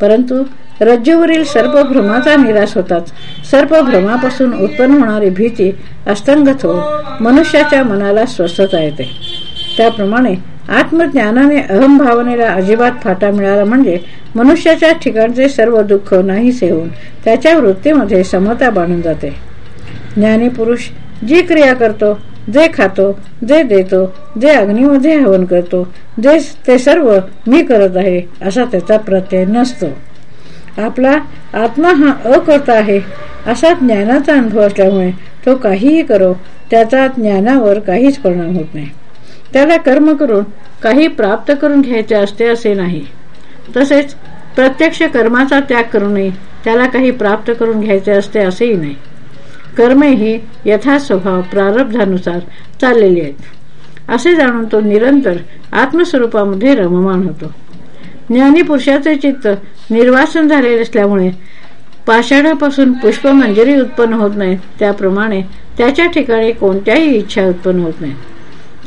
परंतु रज्जूवरील सर्पभ्रमाचा निराश होताच सर्पभ्रमापासून उत्पन्न होणारी भीती अस्तंगत होऊन मनुष्याच्या मनाला स्वस्थता येते. त्याप्रमाणे आत्मज्ञानाने अहमभावनेला अजिबात फाटा मिळाला म्हणजे मनुष्याच्या ठिकाणचे सर्व दुःख नाहीसे होऊन त्याच्या वृत्तीमध्ये समता बांधून जाते. ज्ञानी पुरुष जी क्रिया करतो जे खातो जे देतो जे अग्नीमध्ये हवन करतो जे ते सर्व मी करत आहे असा त्याचा प्रत्यय नसतो. आपला आत्मा हा अकर्ता आहे असा ज्ञानाचा अनुभव असल्यामुळे तो काहीही करो त्याचा ज्ञानावर काहीच परिणाम होत नाही. त्याला कर्म करून काही प्राप्त करून घ्यायचे असते असे नाही. तसेच प्रत्यक्ष कर्माचा त्याग करूनही त्याला काही प्राप्त करून घ्यायचे असते असेही नाही. कर्मे ही यथा स्वभाव प्रारब्धानुसार चाललेली आहेत. असे जाणून तो निरंतर आत्मस्वरूपामध्ये रममान होतो. ज्ञानी पुरुषाचे चित्त निर्वासन झालेले असल्यामुळे पाषाणापासून पुष्पमंजरी उत्पन्न होत नाही. त्याप्रमाणे त्याच्या ठिकाणी कोणत्याही इच्छा उत्पन्न होत नाही.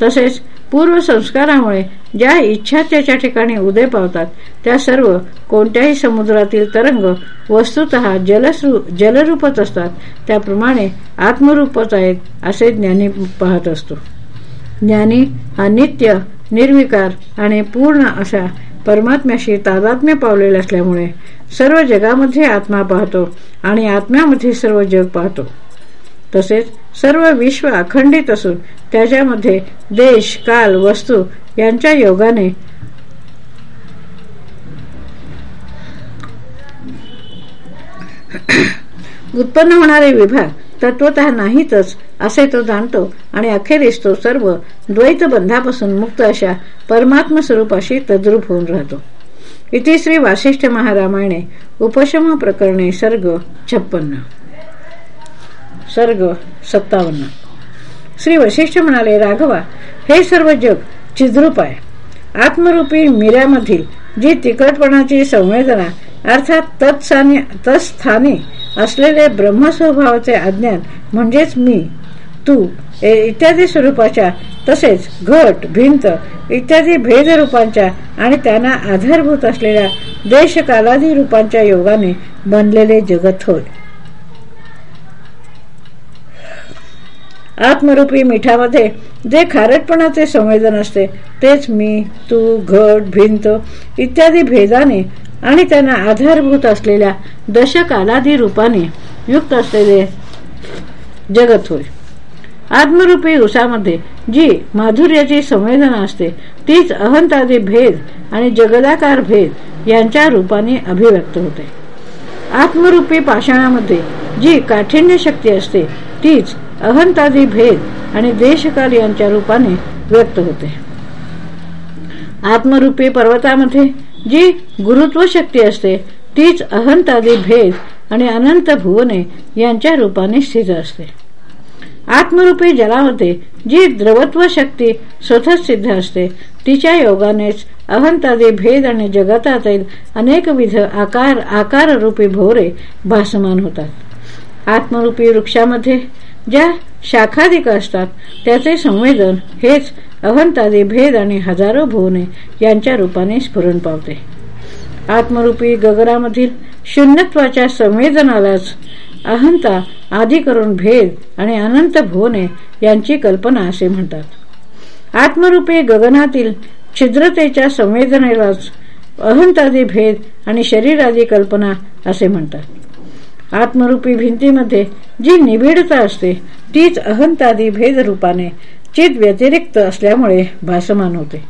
तसेच पूर्वसंस्कारामुळे ज्या इच्छा त्याच्या ठिकाणी उदय पावतात त्या सर्व कोणत्याही समुद्रातील तरंग वस्तुत जलरूपच असतात. त्याप्रमाणे आत्मरूपच आहेत असे ज्ञानी पाहत असतो. ज्ञानी हा नित्य निर्विकार आणि पूर्ण अशा परमात्म्याशी तादात्म्य पावलेले असल्यामुळे सर्व जगामध्ये आत्मा पाहतो आणि आत्म्यामध्ये सर्व जग पाहतो. तसेच सर्व विश्व अखंडित असून त्याच्यामध्ये देश काल वस्तू यांच्या योगाने. उत्पन्न होणारे विभाग तत्वत नाहीतच असे तो जाणतो आणि अखेरीस तो सर्व द्वैत बंधापासून मुक्त अशा परमात्म स्वरूपाशी तद्रूप होऊन राहतो. इथे श्री वासिष्ठ महारामायणे उपशम प्रकरणे सर्ग छप्पन्न. सर्ग सत्तावन्न. श्री वशिष्ठ म्हणाले राघवा हे सर्व जग चिद्रूप आहे. आत्मरूपी मिऱ्यामधील जी तिकटपणाची संवेदना अर्थात तत्स्थानी तत्स्थानी असलेले ब्रह्मस्वभावाचे अज्ञान म्हणजेच मी तू इत्यादी स्वरूपाच्या तसेच घट भिंत इत्यादी भेद रूपांच्या आणि त्यांना आधारभूत असलेल्या देशकालादी रूपांच्या योगाने बनलेले जगत होय. आत्मरूपी मिठामध्ये जे खारटपणाचे संवेदन असते तेच मी तू घट भिंत इत्यादी भेदाने आणि त्यांना आधारभूत असलेल्या दशकालादी रूपाने युक्त असलेले जगत होय. आत्मरूपी उसामध्ये जी माधुर्याची संवेदना असते तीच अहंतादी भेद आणि जगदाकार भेद यांच्या रूपाने अभिव्यक्त होते. आत्मरूपी पाषाणामध्ये जी काठिण्य शक्ती असते तीच अहंतादी भेद आणि देशकाल यांच्या रूपाने व्यक्त होते. आत्मरूपी पर्वतामध्ये जी गुरुत्व शक्ती असते तीच अहंतादी भेद आणि अनंत भुवने यांच्या रूपाने स्थित असते. आत्मरूपी जलामध्ये जी द्रवत्व शक्ती स्वतः सिद्ध असते तिच्या योगानेच अहंतादी भेद आणि जगतातील अनेकविध आकार आकाररूपी भोवरे भासमान होतात. आत्मरूपी वृक्षामध्ये ज्या शाखाधिक असतात त्याचे संवेदन हेच अहंतादी भेद आणि हजारो भुवने यांच्या रूपाने स्फुरण पावते. आत्मरूपी गगरामधील शून्यत्वाच्या संवेदनालाच अहंता आदी करून भेद आणि अनंत भुवने यांची कल्पना असे म्हणतात. आत्मरूपी गगनातील छिद्रतेच्या संवेदनेलाच अहंतादी भेद आणि शरीरादी कल्पना असे म्हणतात. आत्मरूपी भिंतीमध्ये जी निबिडता असते तीच अहंतादी भेद रूपाने चित व्यतिरिक्त असल्यामुळे भासमान होते.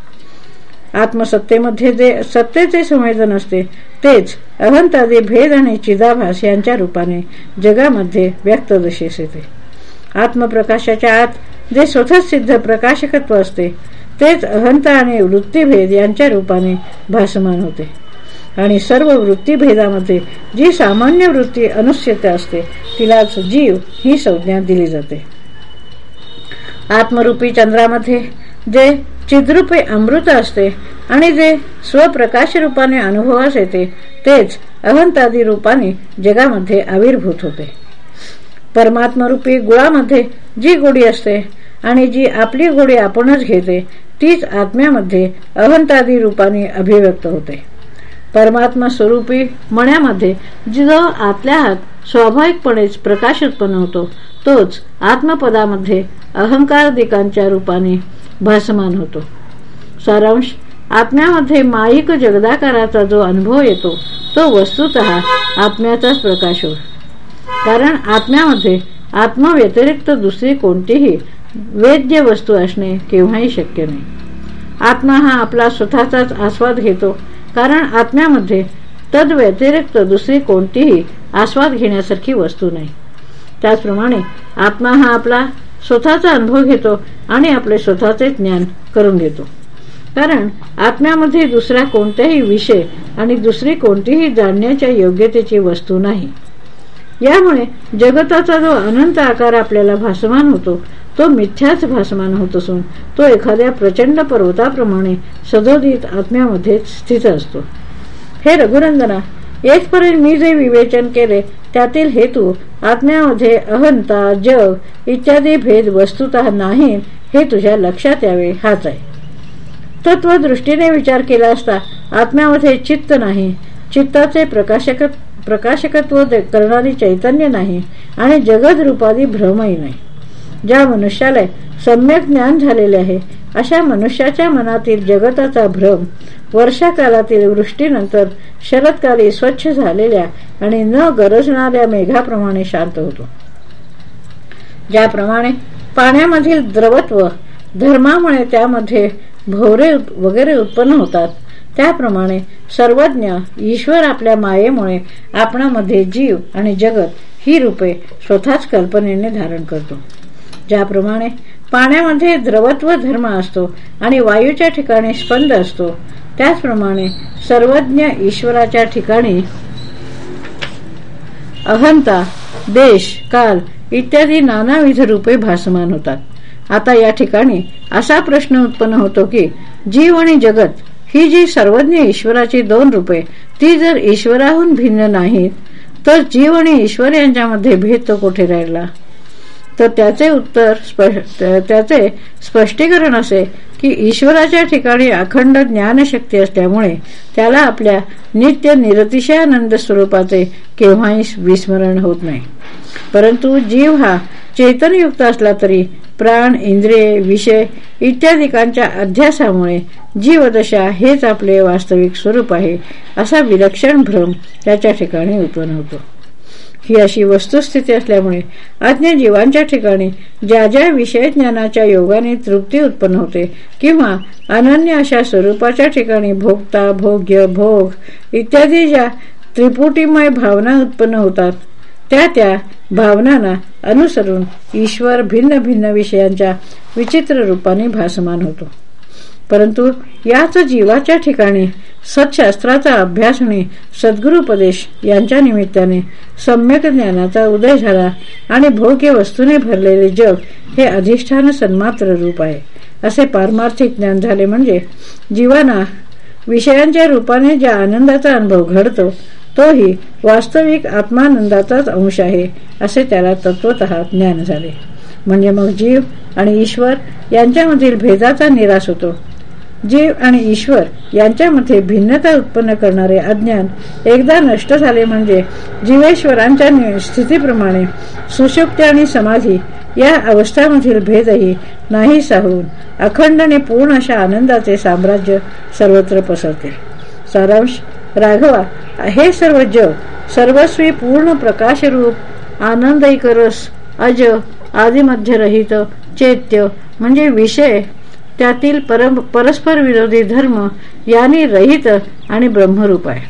आत्मसत्तेमध्ये जे सत्तेचे संवेदन असते तेच अहंतादी भेद आणि चिदाभास यांच्या रूपाने जगामध्ये व्यक्त दशेस येते. आत्मप्रकाशाच्या आत जे स्वतः सिद्ध प्रकाशकत्व असते तेच अहंता आणि वृत्तीभेद यांच्या रूपाने भासमान होते. आणि सर्व वृत्तीभेदामध्ये जी सामान्य वृत्ती अनुस्यता असते तिलाच जीव ही संज्ञा दिली जाते. आत्मरूपी चंद्रामध्ये जे चिद्रूपे अमृत असते आणि जे स्वप्रकाश रूपाने अनुभवास येते तेच अहंतादी रूपाने जगामध्ये आविर्भूत होते. परमात्मरूपी गुळामध्ये जी गोडी असते आणि जी आपली गोडी आपणच घेते तीच आत्म्यामध्ये अहंतादी रूपाने अभिव्यक्त होते. परमात्मा स्वरूपी मण्यामध्ये जो आतल्या हात स्वाभाविकपणेच प्रकाश उत्पन्न होतो तोच आत्मपदामध्ये अहंकारदिकांच्या रूपाने भासमान होतो. सारांश आत्म्यामध्ये माईक जगदाकाराचा जो अनुभव येतो तो वस्तुत आत्म्याचाच प्रकाश होय. कारण आत्म्यामध्ये आत्मव्यतिरिक्त दुसरी कोणतीही वेद्य वस्तू असणे केव्हाही शक्य नाही. आत्मा हा आपला स्वतःचाच आस्वाद घेतो कारण आत्म्यामध्ये तद व्यतिरिक्त दुसरी कोणतीही आस्वाद घेण्यासारखी वस्तू नाही. त्याचप्रमाणे आत्मा हा आपला स्वतःचा अनुभव घेतो आणि आपले स्वतःचे ज्ञान करून घेतो. कारण आत्म्यामध्ये दुसरा कोणताही विषय आणि दुसरी कोणतीही जाणण्याच्या योग्यतेची वस्तू नाही. यामुळे जगताचा जो अनंत आकार आपल्याला भासमान होतो तो मिथ्याच भासमान होत असून तो एखाद्या प्रचंड पर्वताप्रमाणे सदोदित आत्म्यामध्ये स्थित असतो. हे रघुनंदना येथपर्यंत मी जे विवेचन केले त्यातील हेतू आत्म्यामध्ये अहंता जग इत्यादी भेद वस्तुत नाही हे तुझ्या लक्षात यावे हाच आहे. तत्वदृष्टीने विचार केला असता आत्म्यामध्ये चित्त नाही. चित्ताचे प्रकाशक प्रकाशकत्व करणारी चैतन्य नाही आणि जगद रूपादी भ्रमही नाही. ज्या मनुष्याला सम्यक ज्ञान झालेले आहे अशा मनुष्याच्या मनातील जगताचा भ्रम वर्षाकालातील वृष्टीनंतर शरदकाली स्वच्छ झालेल्या आणि न गरजणाऱ्या मेघाप्रमाणे शांत होतो. ज्याप्रमाणे पाण्यामधील द्रवत्व धर्मामुळे त्यामध्ये भोवरे वगैरे उत्पन्न होतात त्याप्रमाणे सर्वज्ञ ईश्वर आपल्या मायेमुळे आपणामध्ये जीव आणि जगत ही रूपे स्वतःच कल्पनेने धारण करतो. ज्याप्रमाणे पाण्यामध्ये द्रवत्व धर्म असतो आणि वायूच्या ठिकाणी स्पंद असतो त्याचप्रमाणे सर्वज्ञ ईश्वराच्या ठिकाणी अहंता देश काल इत्यादी नानाविध रूपे भासमान होतात. आता या ठिकाणी असा प्रश्न उत्पन्न होतो की जीव आणि जगत ही जी सर्वज्ञ ईश्वराची दोन रूपे ती जर ईश्वराहून भिन्न नाहीत तर जीव आणि ईश्वर यांच्यामध्ये भेद तो कुठे राहिला? तर त्याचे उत्तर त्याचे स्पष्टीकरण असे की ईश्वराच्या ठिकाणी अखंड ज्ञानशक्ती असल्यामुळे त्याला आपल्या नित्य निरतिशयानंद स्वरूपाचे केव्हाही विस्मरण होत नाही. परंतु जीव हा चेतनयुक्त असला तरी प्राण इंद्रिये विषय इत्यादिकांच्या अध्यासामुळे जीवदशा हेच आपले वास्तविक स्वरूप आहे असा विलक्षण भ्रम त्याच्या ठिकाणी उत्पन्न होतो. ही अशी वस्तुस्थिती असल्यामुळे अज्ञ जीवांच्या ठिकाणी ज्या ज्या विषय ज्ञानाच्या योगाने तृप्ती उत्पन्न होते किंवा अनन्य अशा स्वरूपाच्या ठिकाणी भोगता भोग्य भोग इत्यादी ज्या त्रिपुटीमय भावना उत्पन्न होतात त्या त्या भावनांना अनुसरून ईश्वर भिन्न भिन्न विषयांच्या विचित्र रूपाने भासमान होतो. परंतु याच जीवाच्या ठिकाणी सत्शास्त्राचा अभ्यास आणि सद्गुरुपदेश यांच्या निमित्ताने सम्यक ज्ञानाचा उदय झाला आणि भोग्य वस्तूने भरलेले जग हे अधिष्ठान सन्मात्र रूप आहे. असे पारमार्थिक ज्ञान झाले म्हणजे जीवाना विषयांच्या रूपाने ज्या आनंदाचा अनुभव घडतो तोही वास्तविक आत्मानंदाचाच अंश आहे असे त्याला तत्वत ज्ञान झाले. म्हणजे मग जीव आणि ईश्वर यांच्यामधील भेदाचा निराश होतो. जीव आणि ईश्वर यांच्यामध्ये भिन्नता उत्पन्न करणारे अज्ञान एकदा नष्ट झाले म्हणजे जीवेश्वरांच्या स्थितीप्रमाणे सुशुक्ती आणि समाधी या अवस्थामधील भेदही नाही साहून अखंड आणि पूर्ण अशा आनंदाचे साम्राज्य सर्वत्र पसरते. सारांश राघवा हे सर्व जग सर्वस्वी पूर्ण प्रकाशरूप आनंदयी करस अज आदिमध्यरहित चैत्य म्हणजे विषय त्यातील परस्पर विरोधी धर्म यांनी रहित आणि ब्रह्मरूप आहे.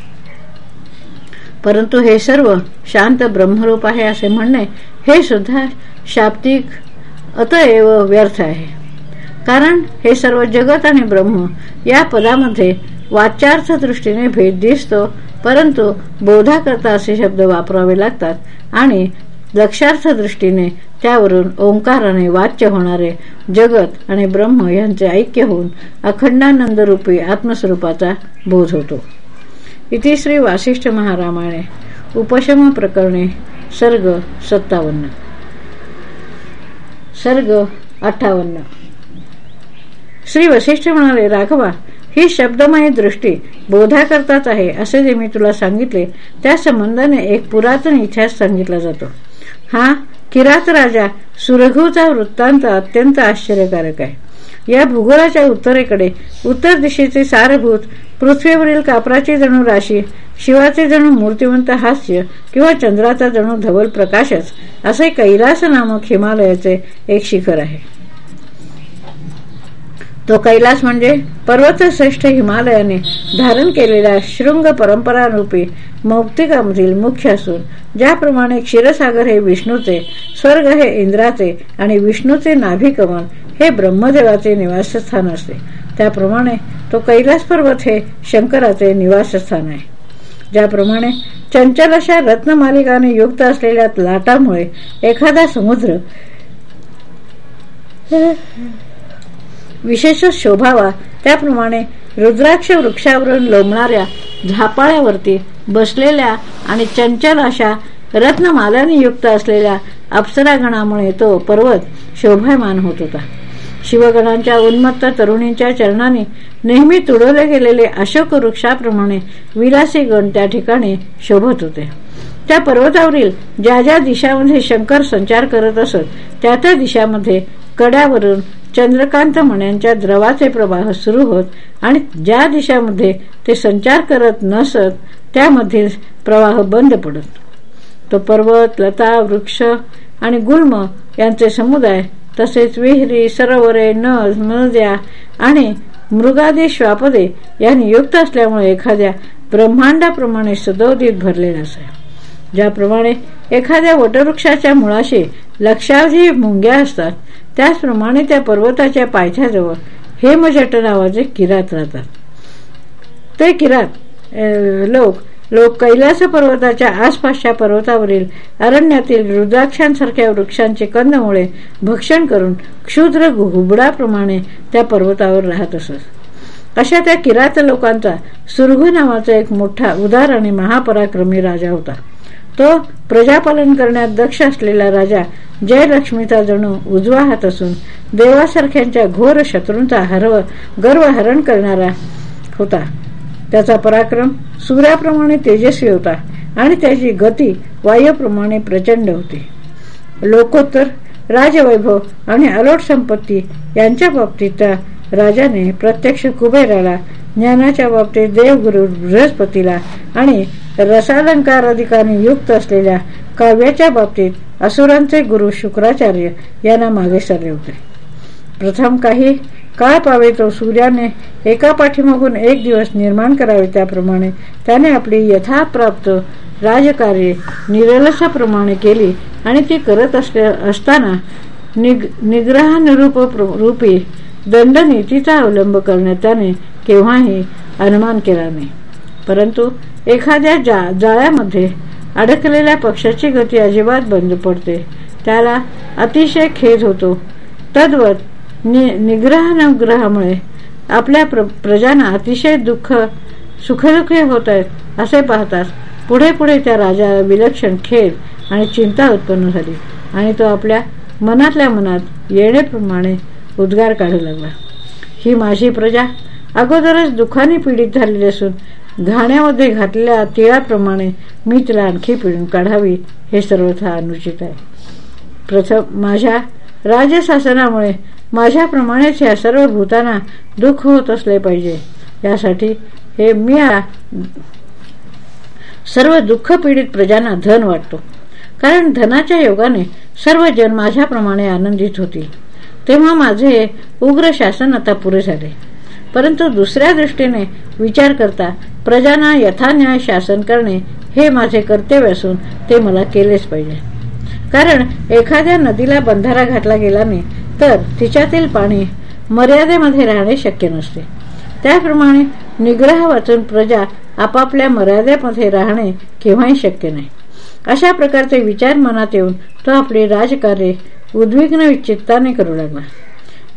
परंतु हे सर्व शांत ब्रह्मरूप आहे असे म्हणणे हे सुद्धा शाब्दिक अतएव व्यर्थ आहे. कारण हे सर्व जगत आणि ब्रह्म या पदामध्ये वाचार्थ दृष्टीने भेद दिसतो परंतु बोधाकरता असे शब्द वापरावे लागतात आणि लक्षार्थ दृष्टीने त्यावरून ओंकाराने वाच्य होणारे जगत आणि ब्रह्म यांचे ऐक्य होऊन अखंडानंद रूपी आत्मस्वरूपाचा बोध होतो. इति श्री वासिष्ठ महारामाने उपशम प्रकरणे सर्ग सत्तावन्न. सर्ग अठ्ठावन्न. श्री वशिष्ठ म्हणाले राघवा ही शब्दमय दृष्टी बोधाकरताच आहे असे जे मी तुला सांगितले त्या संबंधाने एक पुरातन इतिहास सांगितला जातो. हा? किरात राजा सुरघूचा वृत्तांत अत्यंत आश्चर्यकारक आहे. या भूगोलाच्या उत्तरेकडे उत्तर दिशेचे सारभूत पृथ्वीवरील कापराची जणू राशी शिवाचे जणू मूर्तिवंत हास्य किंवा चंद्राचा जणू धवल प्रकाशच असे कैलास नामक हिमालयाचे एक शिखर आहे. तो कैलास म्हणजे पर्वतश्रेष्ठ हिमालयाने धारण केलेल्या शृंग परंपरारूपी मौक्तिकामधील मुख्य असून ज्याप्रमाणे क्षीरसागर हे विष्णूचे स्वर्ग हे इंद्राचे आणि विष्णूचे नाभिकमन हे ब्रह्मदेवाचे निवासस्थान असते. त्याप्रमाणे तो कैलास पर्वत हे शंकराचे निवासस्थान आहे. ज्याप्रमाणे चंचल अशा रत्नमालिकाने युक्त असलेल्या लाटामुळे एखादा समुद्र विशेषच शोभावा. त्याप्रमाणे रुद्राक्ष वृक्षावरून लोंबणाऱ्या झापाळ्यावरती बसलेल्या आणि चंचल अशा रत्नमालाने युक्त असलेल्या अप्सरागणामुळे तो पर्वत शोभायमान होत होता. शिवगणांच्या उन्मत्त तरुणींच्या चरणाने नेहमी तुडवले गेलेले अशोक वृक्षाप्रमाणे विलासी गण त्या ठिकाणी शोभत होते. त्या पर्वतावरील ज्या ज्या दिशामध्ये शंकर संचार करत असत त्या त्या दिशामध्ये कड्यावरून चंद्रकांत मण्यांच्या द्रवाचे प्रवाह सुरू होत आणि ज्या दिशामध्ये ते संचार करत नसत त्यामधील प्रवाह बंद पडत. तो पर्वत लता वृक्ष आणि गुल्म यांचे समुदाय तसेच विहिरी सरोवरे नद नद्या आणि मृगादी श्वापदे यांनी युक्त असल्यामुळे एखाद्या ब्रह्मांडाप्रमाणे सदोदित भरलेला असे ज्याप्रमाणे एखाद्या वटवृक्षाच्या मुळाशी लक्षावधी मुंग्या असतात त्याचप्रमाणे त्या पर्वताच्या पायथ्याजवळ हेमजट नावाचे किरात राहतात. ते किरात लोक लोक कैलास पर्वताच्या आसपासच्या पर्वतावरील अरण्यातील रुद्राक्षांसारख्या वृक्षांचे कंदमुळे भक्षण करून क्षुद्र घुबडाप्रमाणे त्या पर्वतावर राहत असत. अशा त्या किरात लोकांचा सुरघु नावाचा एक मोठा उदार आणि महापराक्रमी राजा होता. तो प्रजापालन करण्यात दक्ष असलेला राजा जयलक्ष्मीचा जणू उजवा हात असून देवासारख्यांच्या घोर शत्रूंचा हरव गर्व हरण करणारा होता. त्याचा पराक्रम सूर्याप्रमाणे तेजस्वी होता आणि त्याची गती वायूप्रमाणे प्रचंड होती. लोकोत्तर राजवैभव आणि अलोट संपत्ती यांच्या बाबतीत त्या राजाने प्रत्यक्ष कुबेराला ज्ञानाच्या बाबतीत देवगुरु बृहस्पतीला आणि रसालंकार अधिकाने युक्त असलेल्या काव्याच्या बाबतीत असुरांचे गुरु शुक्राचार्य यांना मागे सरले होते. प्रथम काही काळ पावे तो सूर्याने एका पाठीमागून एक दिवस निर्माण करावे त्याप्रमाणे त्याने आपली यथाप्राप्त राजकार्ये निरलसाप्रमाणे केली आणि ती करत असताना निग निग्रहानुरूप रूपी दंडनीतीचा अवलंब करण्यात त्याने केव्हाही अनुमान केला नाही. परंतु एखाद्या जा जाळ्यामध्ये अडकलेल्या पक्षाची गती अजिबात बंद पडते. त्याला अतिशय खेद होतो. तद्वत नि निग्रहानुग्रहामुळे आपल्या प्र प्रजांना अतिशय दुःख सुखदुःखी होत आहेत असे पाहताच पुढे पुढे त्या राजाला विलक्षण खेद आणि चिंता उत्पन्न झाली आणि तो आपल्या मनातल्या मनात येण्याप्रमाणे उद्गार काढू लागला. ही माझी प्रजा अगोदरच दुःखाने पीडित झालेली असून घाण्यामध्ये घातलेल्या तिळाप्रमाणे मी तिला आणखी पिळून काढावी हे सर्वथा अनुचित आहे. प्रथम माझ्या राजशासनामुळे माझ्याप्रमाणेच या सर्व भूतांना दुःख होत असले पाहिजे. यासाठी हे मी सर्व दुःख पीडित प्रजांना धन वाटतो. कारण धनाच्या योगाने सर्व जन माझ्याप्रमाणे आनंदित होतील. तेव्हा माझे उग्र शासन आता पुरे झाले. परंतु दुसऱ्या दृष्टीने विचार करता प्रजांना यथान्याय शासन करणे हे माझे कर्तव्य असून ते मला केलेच पाहिजे. कारण एखाद्या नदीला बंधारा घातला गेलाने तर तिच्यातील पाणी मर्यादेमध्ये राहणे शक्य नसते. त्याप्रमाणे निग्रह वाचून प्रजा आपापल्या मर्यादेमध्ये राहणे केव्हाही शक्य नाही. अशा प्रकारचे विचार मनात येऊन तो आपले राजकार्य उद्विग्न चित्ताने करू लागला.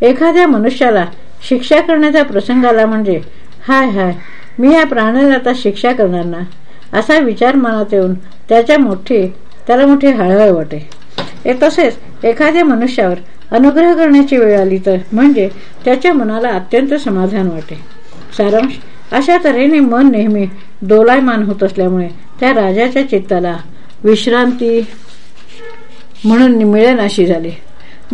एखाद्या मनुष्याला शिक्षा करण्याचा प्रसंग आला म्हणजे हाय हाय मी या प्राण्याला आता शिक्षा करणार ना? असा विचार मनात येऊन त्याच्या मोठी त्याला मोठी हळहळ वाटे. तसेच एखाद्या मनुष्यावर अनुग्रह करण्याची वेळ आली तर म्हणजे त्याच्या मनाला अत्यंत समाधान वाटे. सारांश अशा तऱ्हेने मन नेहमी दोलायमान होत असल्यामुळे त्या राजाच्या चित्ताला विश्रांती म्हणून मिळेनाशी झाली.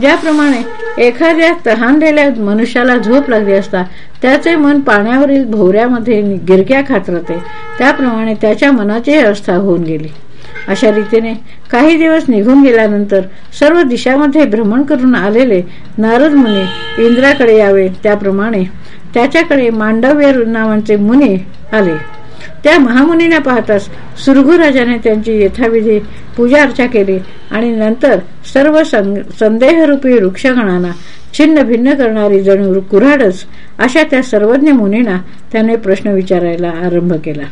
ज्याप्रमाणे एखाद्या तहानलेल्या मनुष्याला झोप लागली असता त्याचे मन पाण्यावरील भोवऱ्यामध्ये गिरक्या खातरते. त्याप्रमाणे त्याच्या मनाची अवस्था होऊन गेली. अशा रीतीने काही दिवस निघून गेल्यानंतर सर्व दिशामध्ये भ्रमण करून आलेले नारद मुनी इंद्राकडे यावे. त्याप्रमाणे त्याच्याकडे मांडव्य नावांचे मुनी आले. त्या महामुनीना पाहताच सुरघू राजाने त्यांची यथाविधी पूजा अर्चा केली आणि नंतर सर्व संदेहरूपी वृक्षगणांना छिन्न भिन्न करणारी जणू कुऱ्हाडच अशा त्या सर्वज्ञ मुनींना त्याने प्रश्न विचारायला आरंभ केला.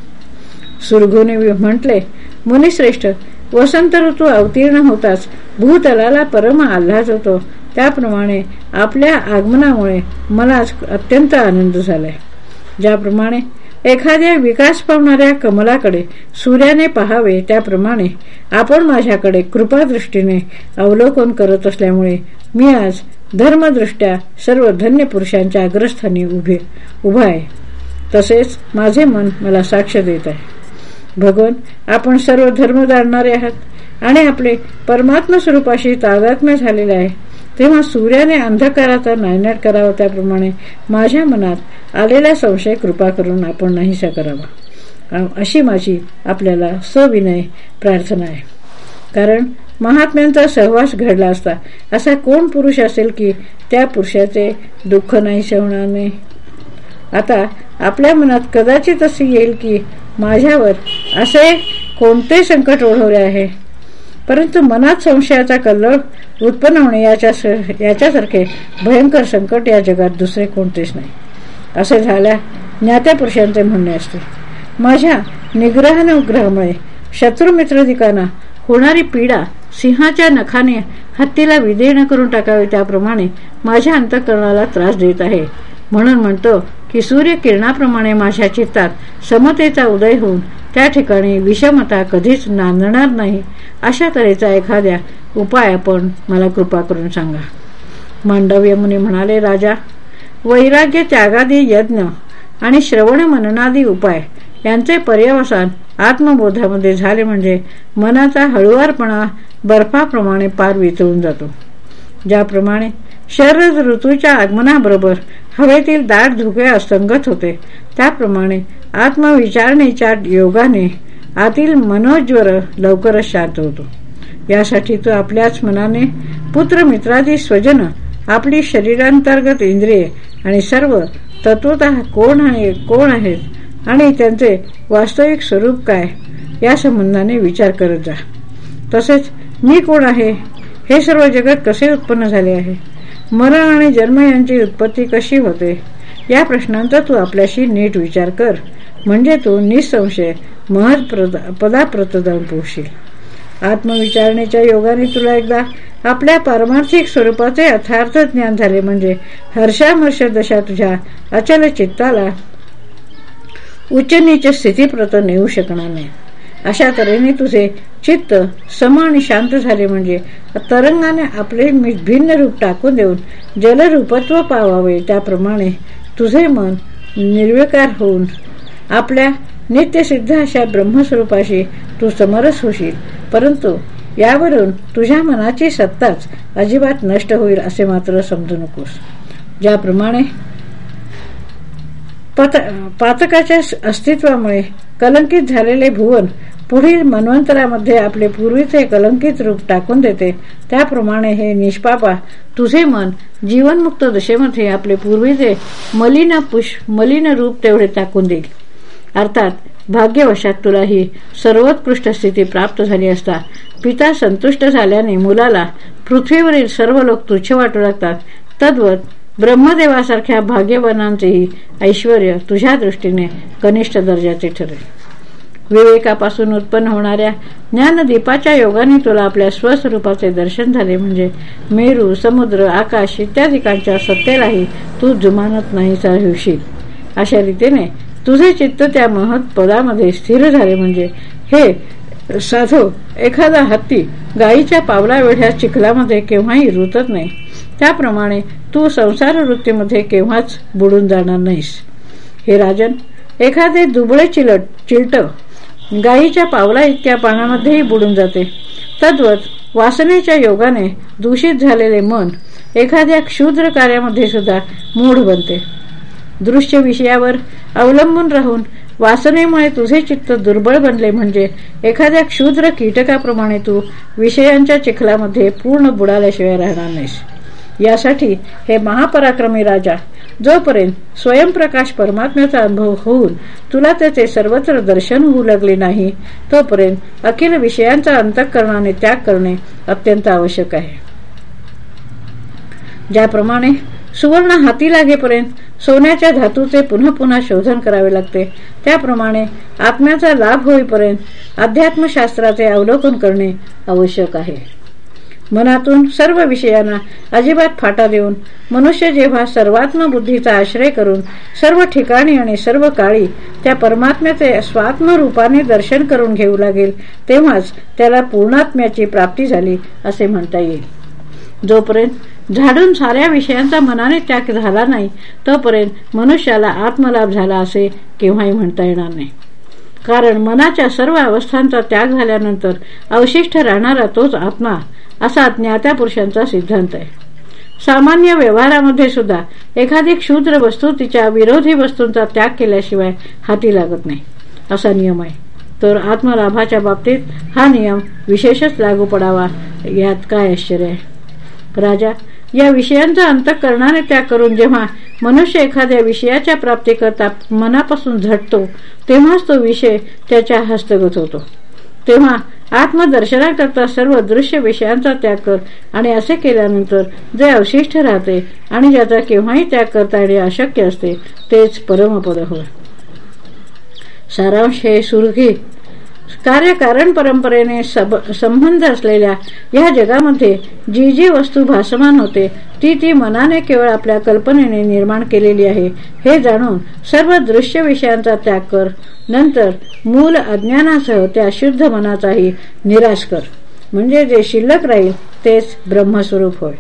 सुरगुने म्हटले मुनिश्रेष्ठ वसंत ऋतू अवतीर्ण होताच भूतलाला परम आल्हाद होतो. त्याप्रमाणे आपल्या आगमनामुळे मला अत्यंत आनंद झालाय. ज्याप्रमाणे एखाद्या विकास पावणाऱ्या कमलाकडे सूर्याने पहावे त्याप्रमाणे आपण माझ्याकडे कृपादृष्टीने अवलोकन करत असल्यामुळे मी आज धर्मदृष्ट्या सर्व धन्य पुरुषांच्या अग्रस्थानी उभे उभा आहे. तसेच माझे मन मला साक्ष देत आहे. भगवान आपण सर्व धर्म जाणणारे आहात आणि आपले परमात्मा स्वरूपाशी तादात्म्य झालेले आहे. तेव्हा सूर्याने अंधकाराचा नायनाट करावा त्याप्रमाणे माझ्या मनात आलेला संशय कृपा करून आपण नाहीसा करावा. अशी माझी आपल्याला सविनय प्रार्थना आहे. कारण महात्म्यांचा सहवास घडला असता असा कोण पुरुष असेल की त्या पुरुषाचे दुःख नाही सहणार नाही? आता आपल्या मनात कदाचित असे येईल की माझ्यावर असे कोणते संकट ओढवले आहे? परंतु मनात संशयाचा कल्लोळ उत्पन्न होणे याच्या याच्यासारखे भयंकर संकट या जगात दुसरे कोणतेच नाही. असे झाल्या ज्ञात्या पुरुषांचे म्हणणे असते. माझ्या निग्रह उग्रहामुळे शत्रुमित्रधिकांना होणारी पीडा सिंहाच्या नखाने हत्तीला विदेह करून टाकावे त्याप्रमाणे माझ्या अंतकरणाला त्रास देत आहे. म्हणून म्हणतो की सूर्य किरणाप्रमाणे माझ्या चित्तात समतेचा उदय होऊन त्या ठिकाणी विषमता कधीच नांदणार नाही अशा तऱ्हेचा एखाद्या उपाय आपण मला कृपा करून सांगा. मांडव्य मुनी म्हणाले राजा वैराग्य त्यागादी यज्ञ आणि श्रवण मननादी उपाय यांचे पर्यवसान आत्मबोधामध्ये झाले म्हणजे मनाचा हळुवारपणा बर्फाप्रमाणे पार वितळून जातो. ज्याप्रमाणे शरद ऋतूच्या आगमनाबरोबर हवेतील दाट धुके असंगत होते. त्याप्रमाणे आत्मविचारणेच्या योगाने आतील मनोज्वर लवकरच शांत होतो. यासाठी तो आपल्याच मनाने पुत्र मित्रादी स्वजन आपली शरीरांतर्गत इंद्रिये आणि सर्व तत्वत कोण आहे कोण आहेत आणि त्यांचे वास्तविक स्वरूप काय या संबंधाने विचार करत जा. तसेच मी कोण आहे हे सर्व जगत कसे उत्पन्न झाले आहे? मरण आणि जन्म यांची उत्पत्ती कशी होते? या प्रश्नांचा तू आपल्याशी नीट विचार कर. म्हणजे तू निसंशय महत् पदाप्रत जाऊन पोहशील आत्मविचारणेच्या योगाने तुला एकदा आपल्या पारमार्थिक स्वरूपाचे यथार्थ ज्ञान झाले. म्हणजे हर्षामर्ष दशा तुझ्या अचल चित्ताला उच्च नीच स्थितीप्रत नेऊ शकणार नाही. अशा तऱ्हेने तुझे चित्त सम आणि शांत झाले म्हणजे तरंगाने आपले भिन्न रूप टाकून देऊन जलरूपत्व पावावे. त्याप्रमाणे तुझे मन निर्विकार होऊन आपल्या नित्यसिद्ध अशा ब्रह्मस्वरूपाशी तू समरस होशील. परंतु यावरून तुझ्या मनाची सत्ताच अजिबात नष्ट होईल असे मात्र समजू नकोस. ज्याप्रमाणे पातकाच्या अस्तित्वामुळे कलंकित झालेले भुवन पुढील मन्वंतरामध्ये आपले पूर्वीचे कलंकित रूप टाकून देते. त्याप्रमाणे हे निष्पापा तुझे मन जीवनमुक्त दशेमध्ये आपले पूर्वीचे मलिन पुष मलिन रूप तेवढे टाकून देईल. अर्थात भाग्यवशात तुला ही सर्वोत्कृष्ट स्थिती प्राप्त झाली असता पिता संतुष्ट झाल्याने मुलाला पृथ्वीवरील सर्व लोक तुच्छ वाटू लागतात. तद्वत ब्रह्मदेवासारख्या भाग्यवनांचेही ऐश्वर तुझ्या दृष्टीने कनिष्ठ दर्जाचे ठरेल. विवेकापासून उत्पन्न होणाऱ्या ज्ञानदीपाच्या योगाने तुला आपल्या स्वस्वरूपाचे दर्शन झाले म्हणजे मेरू समुद्र आकाश इत्यादिकांच्या सत्तेलाही तू जुमानत नाही होशील अशा रीतीने तुझे चित्त त्या महत् पदामध्ये स्थिर झाले म्हणजे हे साधो एखादा हत्ती गायीच्या पावला वेढ्या चिखलामध्ये केव्हाही रुतत नाही. त्याप्रमाणे तू संसार वृत्तीमध्ये केव्हाच बुडून जाणार नाहीस. हे राजन एखादे दुबळे चिलट चिलट गायीच्या पावला इतक्या पाण्यामध्येही बुडून जाते. तद्वत वासनेच्या योगाने दूषित झालेले मन एखाद्या क्षुद्र कार्यामध्ये सुद्धा मूढ बनते. दृश्य विषयावर अवलंबून राहून वासनेमुळे तुझे चित्त दुर्बळ बनले म्हणजे एखाद्या क्षुद्र कीटकाप्रमाणे तू विषयांच्या चिखलामध्ये पूर्ण बुडाल्याशिवाय राहणार नाहीस. यासाठी हे महापराक्रमी राजा जोपर्यंत स्वयंप्रकाश परमात्म्याचा अनुभव होऊन तुला त्याचे सर्वत्र दर्शन होऊ लागले नाही तोपर्यंत अखिल विषयांचा अंतःकरणाने त्याग करणे अत्यंत आवश्यक आहे. ज्याप्रमाणे सुवर्ण हाती लागेपर्यंत सोन्याच्या धातूचे पुन्हा पुन्हा शोधन करावे लागते त्याप्रमाणे आत्म्याचा लाभ होईपर्यंत अध्यात्मशास्त्राचे अवलोकन करणे आवश्यक आहे. मनातून सर्व विषयांना अजिबात फाटा देऊन मनुष्य जेव्हा सर्वात्म बुद्धीचा आश्रय करून सर्व ठिकाणी आणि सर्व काळी त्या परमात्म्याचे स्वात्म रूपाने दर्शन करून घेऊ लागेल तेव्हाच त्याला पूर्णात्म्याची प्राप्ती झाली असे म्हणता येईल. जोपर्यंत झाडून साऱ्या विषयांचा मनाने त्याग झाला नाही तोपर्यंत मनुष्याला आत्मलाभ झाला असे केव्हाही म्हणता येणार नाही. कारण मनाच्या सर्व अवस्थांचा त्याग झाल्यानंतर अवशिष्ट राहणारा तोच आत्मा असा ज्ञात्या पुरुषांचा सिद्धांत आहे. सामान्य व्यवहारामध्ये सुद्धा एखादी क्षुद्र वस्तू तिच्या विरोधी वस्तूंचा त्याग केल्याशिवाय हाती लागत नाही असा नियम आहे. तर आत्मलाभाच्या बाबतीत हा नियम विशेषच लागू पडावा यात काय आश्चर्य आहे? राजा या विषयांचा अंतकरणाने त्याग करून जेव्हा मनुष्य एखाद्या विषयाच्या प्राप्तीकरता मनापासून झटतो तेव्हाच तो विषय त्याच्या हस्तगत होतो. तेव्हा आत्मदर्शनाकरता सर्व दृश्य विषयांचा त्याग कर आणि असे केल्यानंतर जे अवशिष्ट राहते आणि ज्याचा केव्हाही त्याग करता येणे अशक्य असते तेच परमपद होय. सारांश हे सुरघी कार्यकारण परंपरेने संबंध असलेल्या या जगामध्ये जी जी वस्तू भासमान होते ती ती मनाने केवळ आपल्या कल्पनेने निर्माण केलेली आहे. हे जाणून सर्व दृश्य विषयांचा त्याग कर. नंतर मूल अज्ञानासह त्या शुद्ध मनाचाही निराश कर. म्हणजे जे शिल्लक राहील तेच ब्रह्मस्वरूप होय.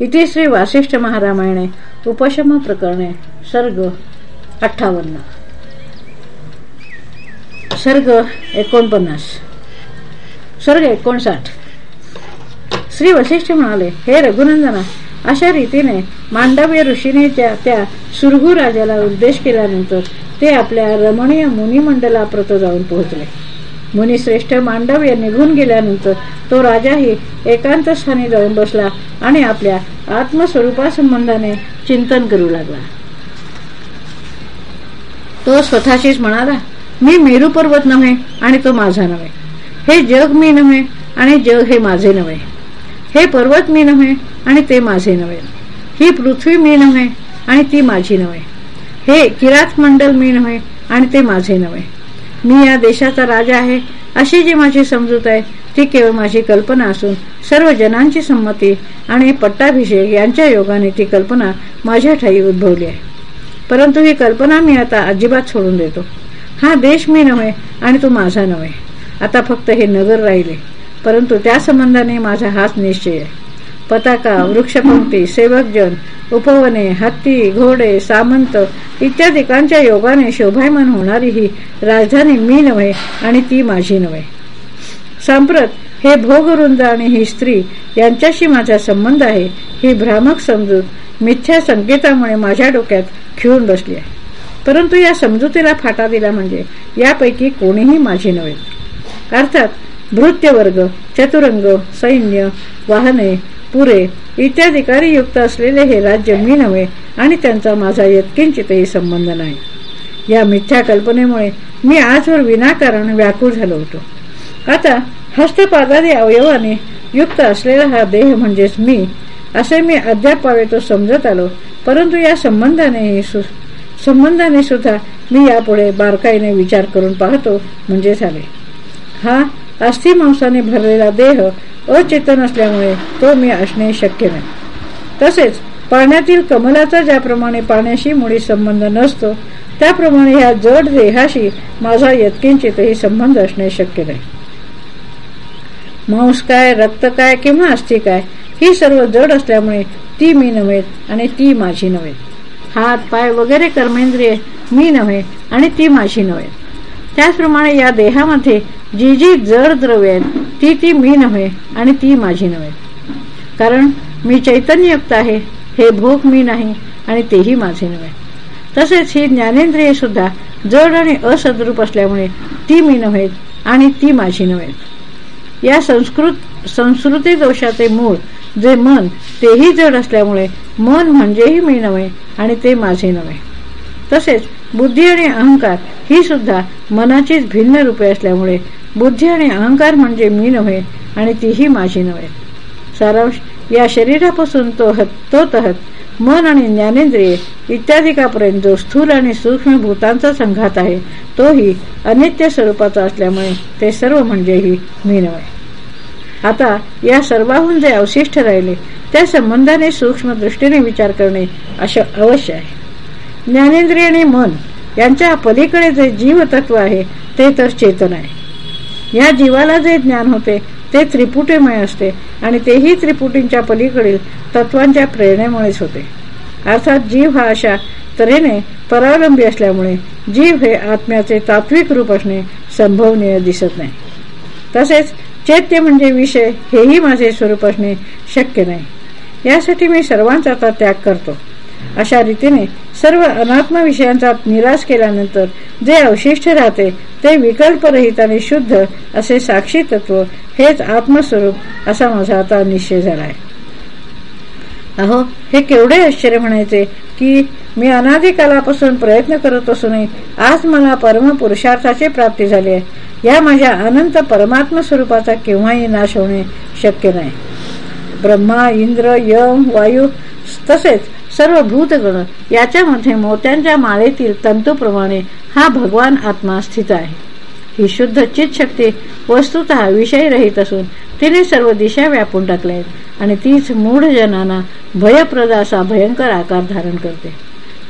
इथे श्री वासिष्ठ महारामायणे उपशम प्रकरणे सर्ग अठ्ठावन्न. सर्ग एकोणपन्नास. सर्ग एकोणसाठ. श्री वशिष्ठ म्हणाले हे रघुनंदना अशा रीतीने मांडव्य ऋषीने त्या त्या सुरघू राजाला उद्देश केल्यानंतर ते आपल्या रमणीय मुनिमंडलाप्रत जाऊन पोहोचले. मुनिश्रेष्ठ मांडव्य निघून गेल्यानंतर तो राजाही एकांत स्थानी जाऊन बसला आणि आपल्या आत्मस्वरूपासंबंधाने चिंतन करू लागला. तो स्वतःशीच म्हणाला मी मेरू पर्वत नव्हे आणि तो माझा नव्हे. हे जग मी नव्हे आणि जग हे माझे नव्हे. हे पर्वत मी नव्हे आणि ते माझे नव्हे. ही पृथ्वी मी नव्हे आणि ती माझी नव्हे. हे किरात मंडल मी नव्हे आणि ते माझे नव्हे. मी या देशाचा राजा आहे अशी जी माझी समजूत आहे ती केवळ माझी कल्पना असून सर्व जनांची संमती आणि पट्टाभिषेक यांच्या योगाने ती कल्पना माझ्या ठाई उद्भवली आहे. परंतु ही कल्पना मी आता अजिबात सोडून देतो. हा देश मी नव्हे आणि तो माझा नव्हे. आता फक्त हे नगर राहिले. परंतु त्या संबंधाने माझा हाच निश्चय आहे. पताका वृक्षपंक्ती सेवकजन उपवने हत्ती घोडे सामंत इत्यादिकांच्या योगाने शोभायमान होणारी ही राजधानी मी नव्हे आणि ती माझी नव्हे. सांप्रत हे भोगवृंद आणि ही स्त्री यांच्याशी माझा संबंध आहे ही भ्रामक समजूत मिथ्या संकेतामुळे माझ्या डोक्यात खिळून बसली आहे. परंतु या समजुतीला फाटा दिला म्हणजे यापैकी कोणीही माझे नव्हे. अर्थात भृत्यवर्ग चतुरंग सैन्य वाहने पुरे इत्यादिकारी युक्त असलेले हे राज्य मी नव्हे आणि त्यांचा माझा यत्किंचितही संबंध नाही. या मिथ्या कल्पनेमुळे मी आजवर विनाकारण व्याकुळ झालो होतो. आता हस्तपादादी अवयवाने युक्त असलेला हा देह म्हणजेच मी असे मी अद्याप पावे तो समजत आलो परंतु या संबंधानेही संबंधाने सुद्धा मी यापुढे बारकाईने विचार करून पाहतो म्हणजे झाले. हा अस्थि मांसाने भरलेला देह अचेतन असल्यामुळे तो मी असणे शक्य नाही. तसेच पाण्यातील कमलाचा ज्याप्रमाणे पाण्याशी मुळी संबंध नसतो त्याप्रमाणे ह्या जड देहाशी माझा यत्किंचितही संबंध असणे शक्य नाही. मांस काय रक्त काय किंवा अस्थि काय ही सर्व जड असल्यामुळे ती मी नव्हे आणि ती माझी नव्हे. हात पाय वगैरे कर्मेंद्रिय मी नव्हे आणि ती माझी नव्हे. त्याचप्रमाणे या देहामध्ये जी जी जड द्रव्य आहेत ती ती मी नव्हे आणि ती माझी नव्हे. कारण मी चैतन्ययुक्त आहे हे भोग मी नाही आणि तेही माझे नव्हे. तसेच ही ज्ञानेंद्रिय सुद्धा जड आणि असद्रूप असल्यामुळे ती मी नव्हे आणि ती माझी नव्हे. या संस्कृत संस्कृती दोषाचे मूळ जे मन तेही जड असल्यामुळे मन म्हणजेही मी नव्हे आणि ते माझे नव्हे. तसेच बुद्धी आणि अहंकार ही सुद्धा मनाचीच भिन्न रूपे असल्यामुळे बुद्धी आणि अहंकार म्हणजे मी नव्हे आणि तीही माझी नव्हे. सारांश या शरीरापासून तो तो तहत मन आणि ज्ञानेंद्रिय इत्यादिकापर्यंत जो स्थूल आणि सूक्ष्म भूतांचा संघात आहे तोही अनित्य स्वरूपाचा असल्यामुळे ते सर्व म्हणजेही मी नव्हे. आता या सर्वाहून जे अवशिष्ट राहिले त्या संबंधाने सूक्ष्म दृष्टीने विचार करणे अवश्य आहे. ज्ञानेंद्रिय आणि मन यांच्या पलीकडे जे जीवतत्व आहे ते तर चेतन आहे. या जीवाला जे ज्ञान होते ते त्रिपुटीमय असते आणि तेही त्रिपुटींच्या पलीकडील तत्वांच्या प्रेरणेमुळेच होते. अर्थात जीव हा अशा तऱ्हेने परावलंबी असल्यामुळे जीव हे आत्म्याचे तात्विक रूप असणे संभवनीय दिसत नाही. तसेच चैत्य म्हणजे विषय हेही माझे स्वरूप असणे शक्य नाही. यासाठी मी सर्वांचा आता त्याग करतो. अशा रीतीने सर्व अनात्म विषयांचा निराश केल्यानंतर जे अवशिष्ट राहते ते विकल्परहित आणि शुद्ध असे साक्षी तत्व हेच आत्मस्वरूप असा माझा आता निश्चय झाला आहे अहो हे केवढे आश्चर्य म्हणायचे की मी अनादिकालापासून प्रयत्न करत असूनही आज मला परम पुरुषार्थाची प्राप्ती झाली आहे. या माझ्या अनंत परमात्म स्वरूपाचा केव्हाही नाश होणे शक्य नाही. ब्रह्मा इंद्र यम वायू तसेच सर्व भूतगण याच्यामध्ये मोत्यांच्या माळेतील तंतूप्रमाणे हा भगवान आत्मा स्थित आहे. ही शुद्ध चित शक्ती वस्तुत विषय रहित असून तिने सर्व दिशा व्यापून टाकल्या आहेत आणि तीच मूढ जनांना भयप्रद असा भयंकर आकार धारण करते.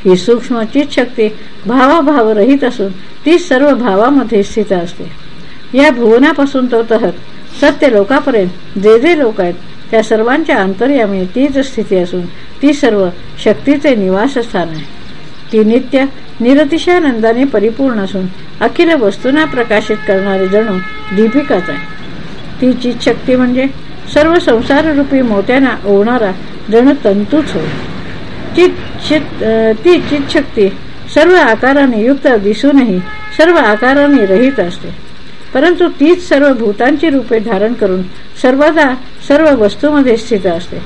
ही सूक्ष्म चित शक्ती भावाभाव रहित असून ती सर्व भावामध्ये स्थित असते. या भुवनापासून तो तहत सत्य लोकापर्यंत जे जे लोक आहेत त्या सर्वांच्या अंतर्यामी तीच स्थिती असून ती सर्व शक्तीचे निवासस्थान आहे. ती नित्य निरतिशानंदाने परिपूर्ण असून अखिल वस्तूंना प्रकाशित करणारे जणू दीपिकाच आहे. ती चित शक्ती म्हणजे सर्व संसाररूपी मोत्यांना ओवणारा जण तंतूच होय. चित चित शक्ती सर्व आकाराने युक्त दिसूनही सर्व आकाराने रहित असते. परंतु तीच सर्व भूतांची रूपे धारण करून सर्वदा सर्व वस्तूमध्ये स्थित असते.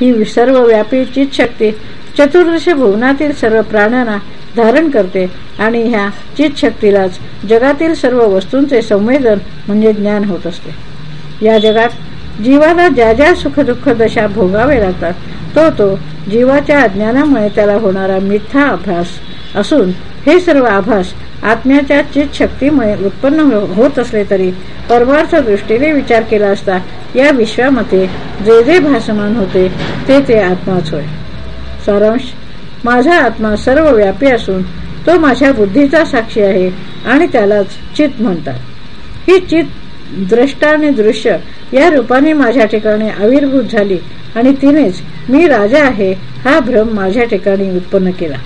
ही सर्व व्यापी चित शक्ती चतुर्दश भुवनातील सर्व प्राण्यांना धारण करते आणि ह्या चित शक्तीलाच जगातील सर्व वस्तूंचे संवेदन म्हणजे ज्ञान होत असते. या जगात जीवाला ज्या ज्या सुखदुःख दशा भोगावे लागतात तो तो जीवाच्या अज्ञानामुळे त्याला होणारा मिथ्या अभ्यास असून हे सर्व आभास आत्म्याच्या चित शक्तीमुळे उत्पन्न हो-, होत असले तरी परमार्थ दृष्टीने विचार केला असता या विश्वामध्ये जे जे भासमान होते ते ते आत्माच होय. सारांश माझा आत्मा सर्व व्यापी असून तो माझ्या बुद्धीचा साक्षी आहे आणि त्यालाच चित म्हणतात. ही चित द्रष्टा आणि दृश्य या रूपाने माझ्या ठिकाणी आविर्भूत झाली आणि तिनेच मी राजा आहे हा भ्रम माझ्या ठिकाणी उत्पन्न केला.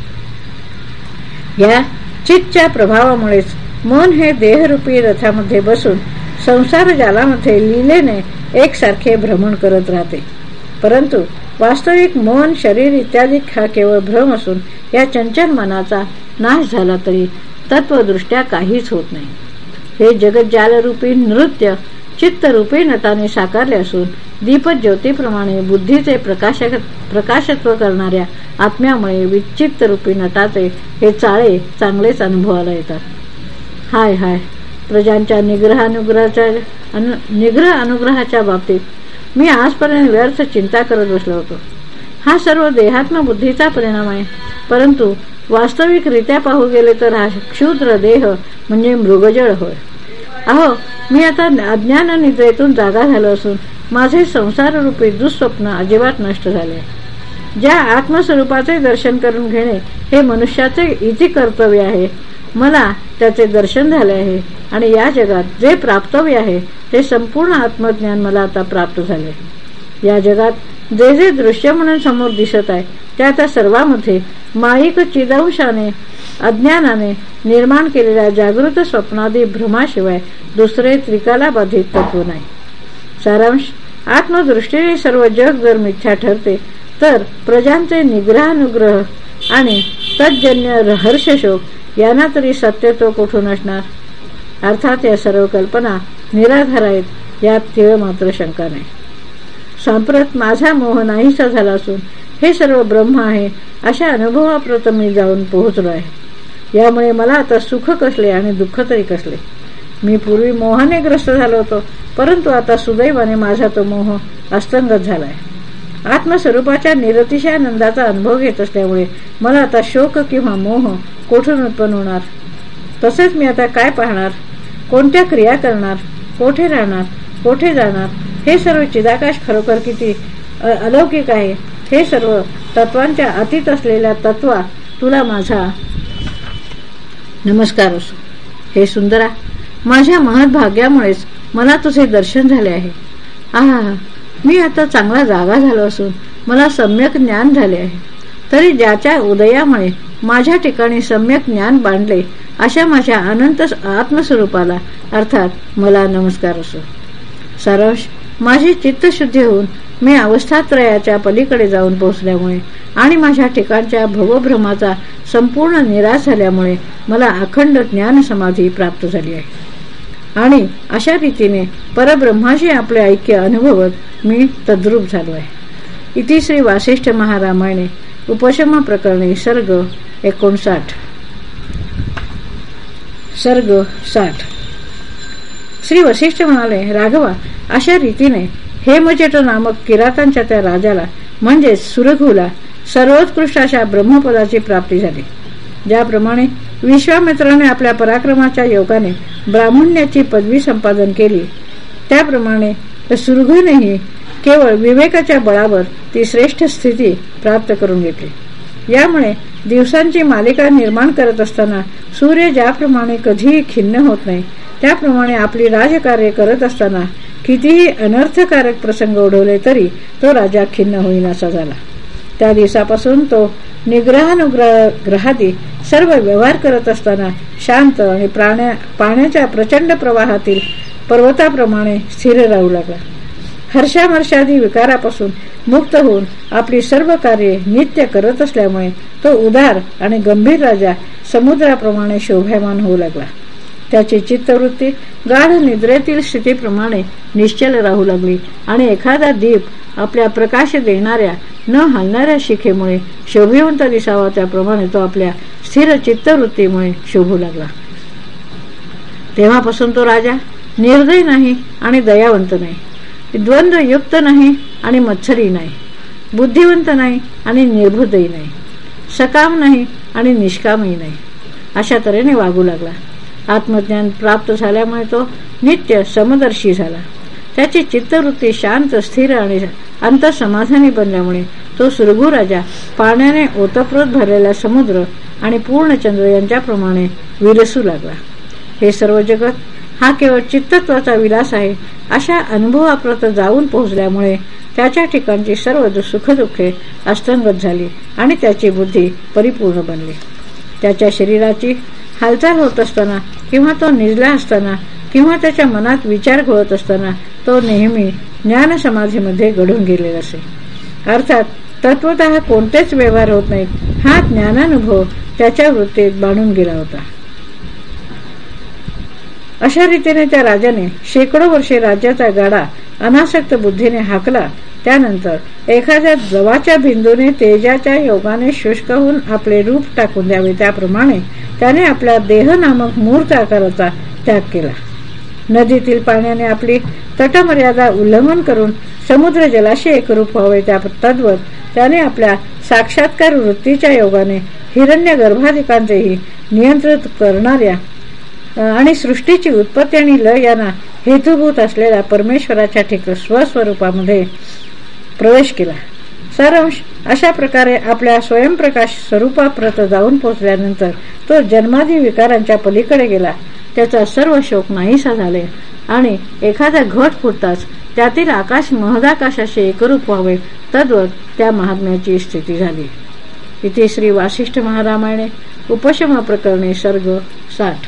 या चितच्या प्रभावामुळेच मन हे देहरूपी रथामध्ये बसून संसार जालामध्ये लिलेने एकसारखे भ्रमण करत राहते. परंतु वास्तविक मन शरीर इत्यादी हा केवळ भ्रम असून या चंचल मनाचा नाश झाला तरी तत्वदृष्ट्या काहीच होत नाही. हे जगज्जालरूपी नृत्य चित्तरूपी नटाने साकारले असून दीपज्योतीप्रमाणे ज्योतीप्रमाणे बुद्धीचे प्रकाशक प्रकाशत्व करणाऱ्या आत्म्यामुळे विचित्त रूपी नटाचे हे चाळे चांगलेच अनुभवाला येतात. हाय हाय. प्रजांच्या निग्रहानुग्रहाच्या निग्रह अनुग्रहाच्या बाबतीत मी आजपर्यंत व्यर्थ चिंता करत बसलो होतो. हा सर्व देहात्म बुद्धीचा परिणाम आहे. परंतु वास्तविकरित्या पाहू गेले तर हा क्षुद्र देह म्हणजे मृगजळ होय. अहो मी आता अज्ञान निद्रेतून जागा झालो असून माझे संसाररूपी दुःस्वप्न अजिबात नष्ट झाले. ज्या आत्मस्वरूपाचे दर्शन करून घेणे हे मनुष्याचे इथे कर्तव्य आहे. मला त्याचे दर्शन झाले आहे आणि या जगात जे प्राप्तव्य आहे ते संपूर्ण आत्मज्ञान मला आता प्राप्त झाले. या जगात जे जे दृश्य म्हणून समोर दिसत आहे त्या त्या सर्वामध्ये माईक चिदंशाने अज्ञानाने निर्माण केलेल्या जागृत स्वप्नादी भ्रमाशिवाय दुसरे त्रिकाला बाधित तत्व नाही. सारांश आत्मदृष्टीने सर्व जग जर मिथ्या ठरते तर प्रजांचे निग्रहानुग्रह आणि तज्जन्य रहर्षशोक यांना तरी सत्यत्व कुठून असणार? अर्थात या सर्व कल्पना निराधार आहेत यात केवळ मात्र शंका नाही. सांप्रत माझा मोह नाहीसा झाला असून हे सर्व ब्रह्म आहे अशा अनुभवाप्रत मी जाऊन पोहोचलो आहे. यामुळे मला आता सुख कसले आणि दुःख तरी कसले. मी पूर्वी मोहाने ग्रस्त झालो होतो परंतु आता सुदैवाने माझा तो मोह अस्तंगत झालाय. आत्मस्वरूपाच्या निरतिशयानंदाचा अनुभव घेत असल्यामुळे मला आता शोक किंवा मोह कोठून उत्पन्न होणार? तसेच मी आता काय पाहणार? कोणत्या क्रिया करणार? कोठे राहणार? कोठे जाणार? हे सर्व चिदाकाश खरोखर किती अलौकिक आहे. हे सर्व तत्वांच्या अतीत असलेल्या तत्वा तुला माझा. नमस्कार असो. हे सुंदरा माझ्या महत्भाग्यामुळेच मला तुझे दर्शन झाले आहे. आहा मी आता चांगला जागा झालो असून मला सम्यक ज्ञान झाले आहे. तरी ज्याच्या उदयामुळे माझ्या ठिकाणी सम्यक ज्ञान बांधले अशा माझ्या अनंत आत्मस्वरूपाला अर्थात मला नमस्कार असो. सारांश माझी चित्तशुद्धी होऊन मी अवस्थात्रयाच्या पलीकडे जाऊन पोहोचल्यामुळे आणि माझ्या ठिकाणच्या भवभ्रमाचा संपूर्ण निराश झाल्यामुळे मला अखंड ज्ञान समाधी प्राप्त झाली आहे. आणि अशा रीतीने परब्रह्माशी आपले ऐक्य अनुभवत मी तद्रूप झालो आहे. इति श्री वासिष्ठ महारामायणे उपशमा प्रकरणी सर्ग एकोणसाठ. सर्ग साठ. श्री वशिष्ठ म्हणाले राघवा अशा रीतीने हेमजट नामक किरातांच्या त्या राजाला म्हणजेच सुरघूला सर्वोत्कृष्ट अशा ब्रह्मपदाची प्राप्ती झाली. ज्याप्रमाणे विश्वामित्राने आपल्या पराक्रमाच्या योगाने ब्राह्मण्याची पदवी संपादन केली त्याप्रमाणे सुरघूनेही केवळ विवेकाच्या बळावर ती श्रेष्ठ स्थिती प्राप्त करून घेतली. यामुळे दिवसांची मालिका निर्माण करत असताना सूर्य ज्याप्रमाणे कधीही खिन्न होत नाही त्याप्रमाणे आपली राजकार्य करत असताना कितीही अनर्थकारक प्रसंग ओढवले तरी तो राजा खिन्न होईनासा झाला. त्या दिवसापासून तो निग्रहानुग्रहादी सर्व व्यवहार करत असताना शांत आणि पाण्याच्या प्रचंड प्रवाहातील पर्वताप्रमाणे स्थिर राहू लागला. हर्षामर्षादी विकारापासून मुक्त होऊन आपली सर्व कार्ये नित्य करत असल्यामुळे तो उदार आणि गंभीर राजा समुद्राप्रमाणे शोभायमान होऊ लागला. त्याची चित्तवृत्ती गाढ निद्रेतील स्थितीप्रमाणे निश्चल राहू लागली आणि एखादा दीप आपल्या प्रकाश देणाऱ्या न हलणाऱ्या शिखेमुळे शोभिवंत दिसावा त्याप्रमाणे तो आपल्या स्थिर चित्तवृत्तीमुळे शोभू लागला. तेव्हापासून तो राजा निर्दय नाही आणि दयावंत नाही. द्वंद्व युक्त नाही आणि मच्छरी नाही बुद्धिवंत नाही आणि निर्भूतही नाही सकाम नाही आणि निष्कामही नाही. अशा तऱ्हेने वागू लागला. आत्मज्ञान प्राप्त झाल्यामुळे तो नित्य समदर्शी झाला. त्याची चित्तवृत्ती शांत स्थिर आणि अंतसमाधानी बनल्यामुळे तो सुरगू राजा पाण्याने ओतप्रोत भरलेला समुद्र आणि पूर्णचंद्र यांच्याप्रमाणे विरसू लागला. हे सर्व जगत हा केवळ चित्तत्वाचा विलास आहे. अशा अनुभवाप्रत जाऊन पोहोचल्यामुळे त्याच्या ठिकाणची सर्व सुखदुःखे अस्तंगत झाली आणि त्याची बुद्धी परिपूर्ण बनली. त्याच्या शरीराची हालचाल होत असताना किंवा तो निजला असताना किंवा त्याच्या मनात विचार घोळत असताना तो नेहमी ज्ञान समाधीमध्ये घडून गेलेला असे. अर्थात तत्वत कोणतेच व्यवहार होत नाहीत. हा ज्ञानानुभव त्याच्या वृत्तीत बांधून गेला होता. अशा रीतीने त्या राजाने शेकडो वर्षे राज्याचा गाडा अनासक्त बुद्धीने हाकला. त्यानंतर एखाद्या जवाच्या बिंदूने तेजाच्या योगाने शुष्क होऊन आपले रूप टाकून द्यावे. त्याप्रमाणे त्याने आपल्या देह नामक मूर्त आकाराचा त्याग केला. नदीतील पाण्याने आपली तटमर्यादा उल्लंघन करून समुद्र जलाशी एकरूप व्हावे. त्या तद्वत त्याने आपल्या साक्षात्कार वृत्तीच्या योगाने हिरण्य गर्भाधिकांचेही नियंत्रित करणाऱ्या आणि सृष्टीची उत्पत्ती आणि लय यांना हेतुभूत असलेल्या परमेश्वराच्या ठिक स्वस्वरूपामध्ये प्रवेश केला. सारांश अशा प्रकारे आपल्या स्वयंप्रकाश स्वरूपाप्रत जाऊन पोचल्यानंतर तो जन्मादी विकारांच्या पलीकडे गेला. त्याचा सर्व शोक नाहीसा झाले. आणि एखादा घट फुटताच त्यातील आकाश महदाकाशाशी एकरूप व्हावे तद्वत त्या महात्म्याची स्थिती झाली. इथे श्री वासिष्ठ महारामायणे उपशमा प्रकरणे सर्ग साठ.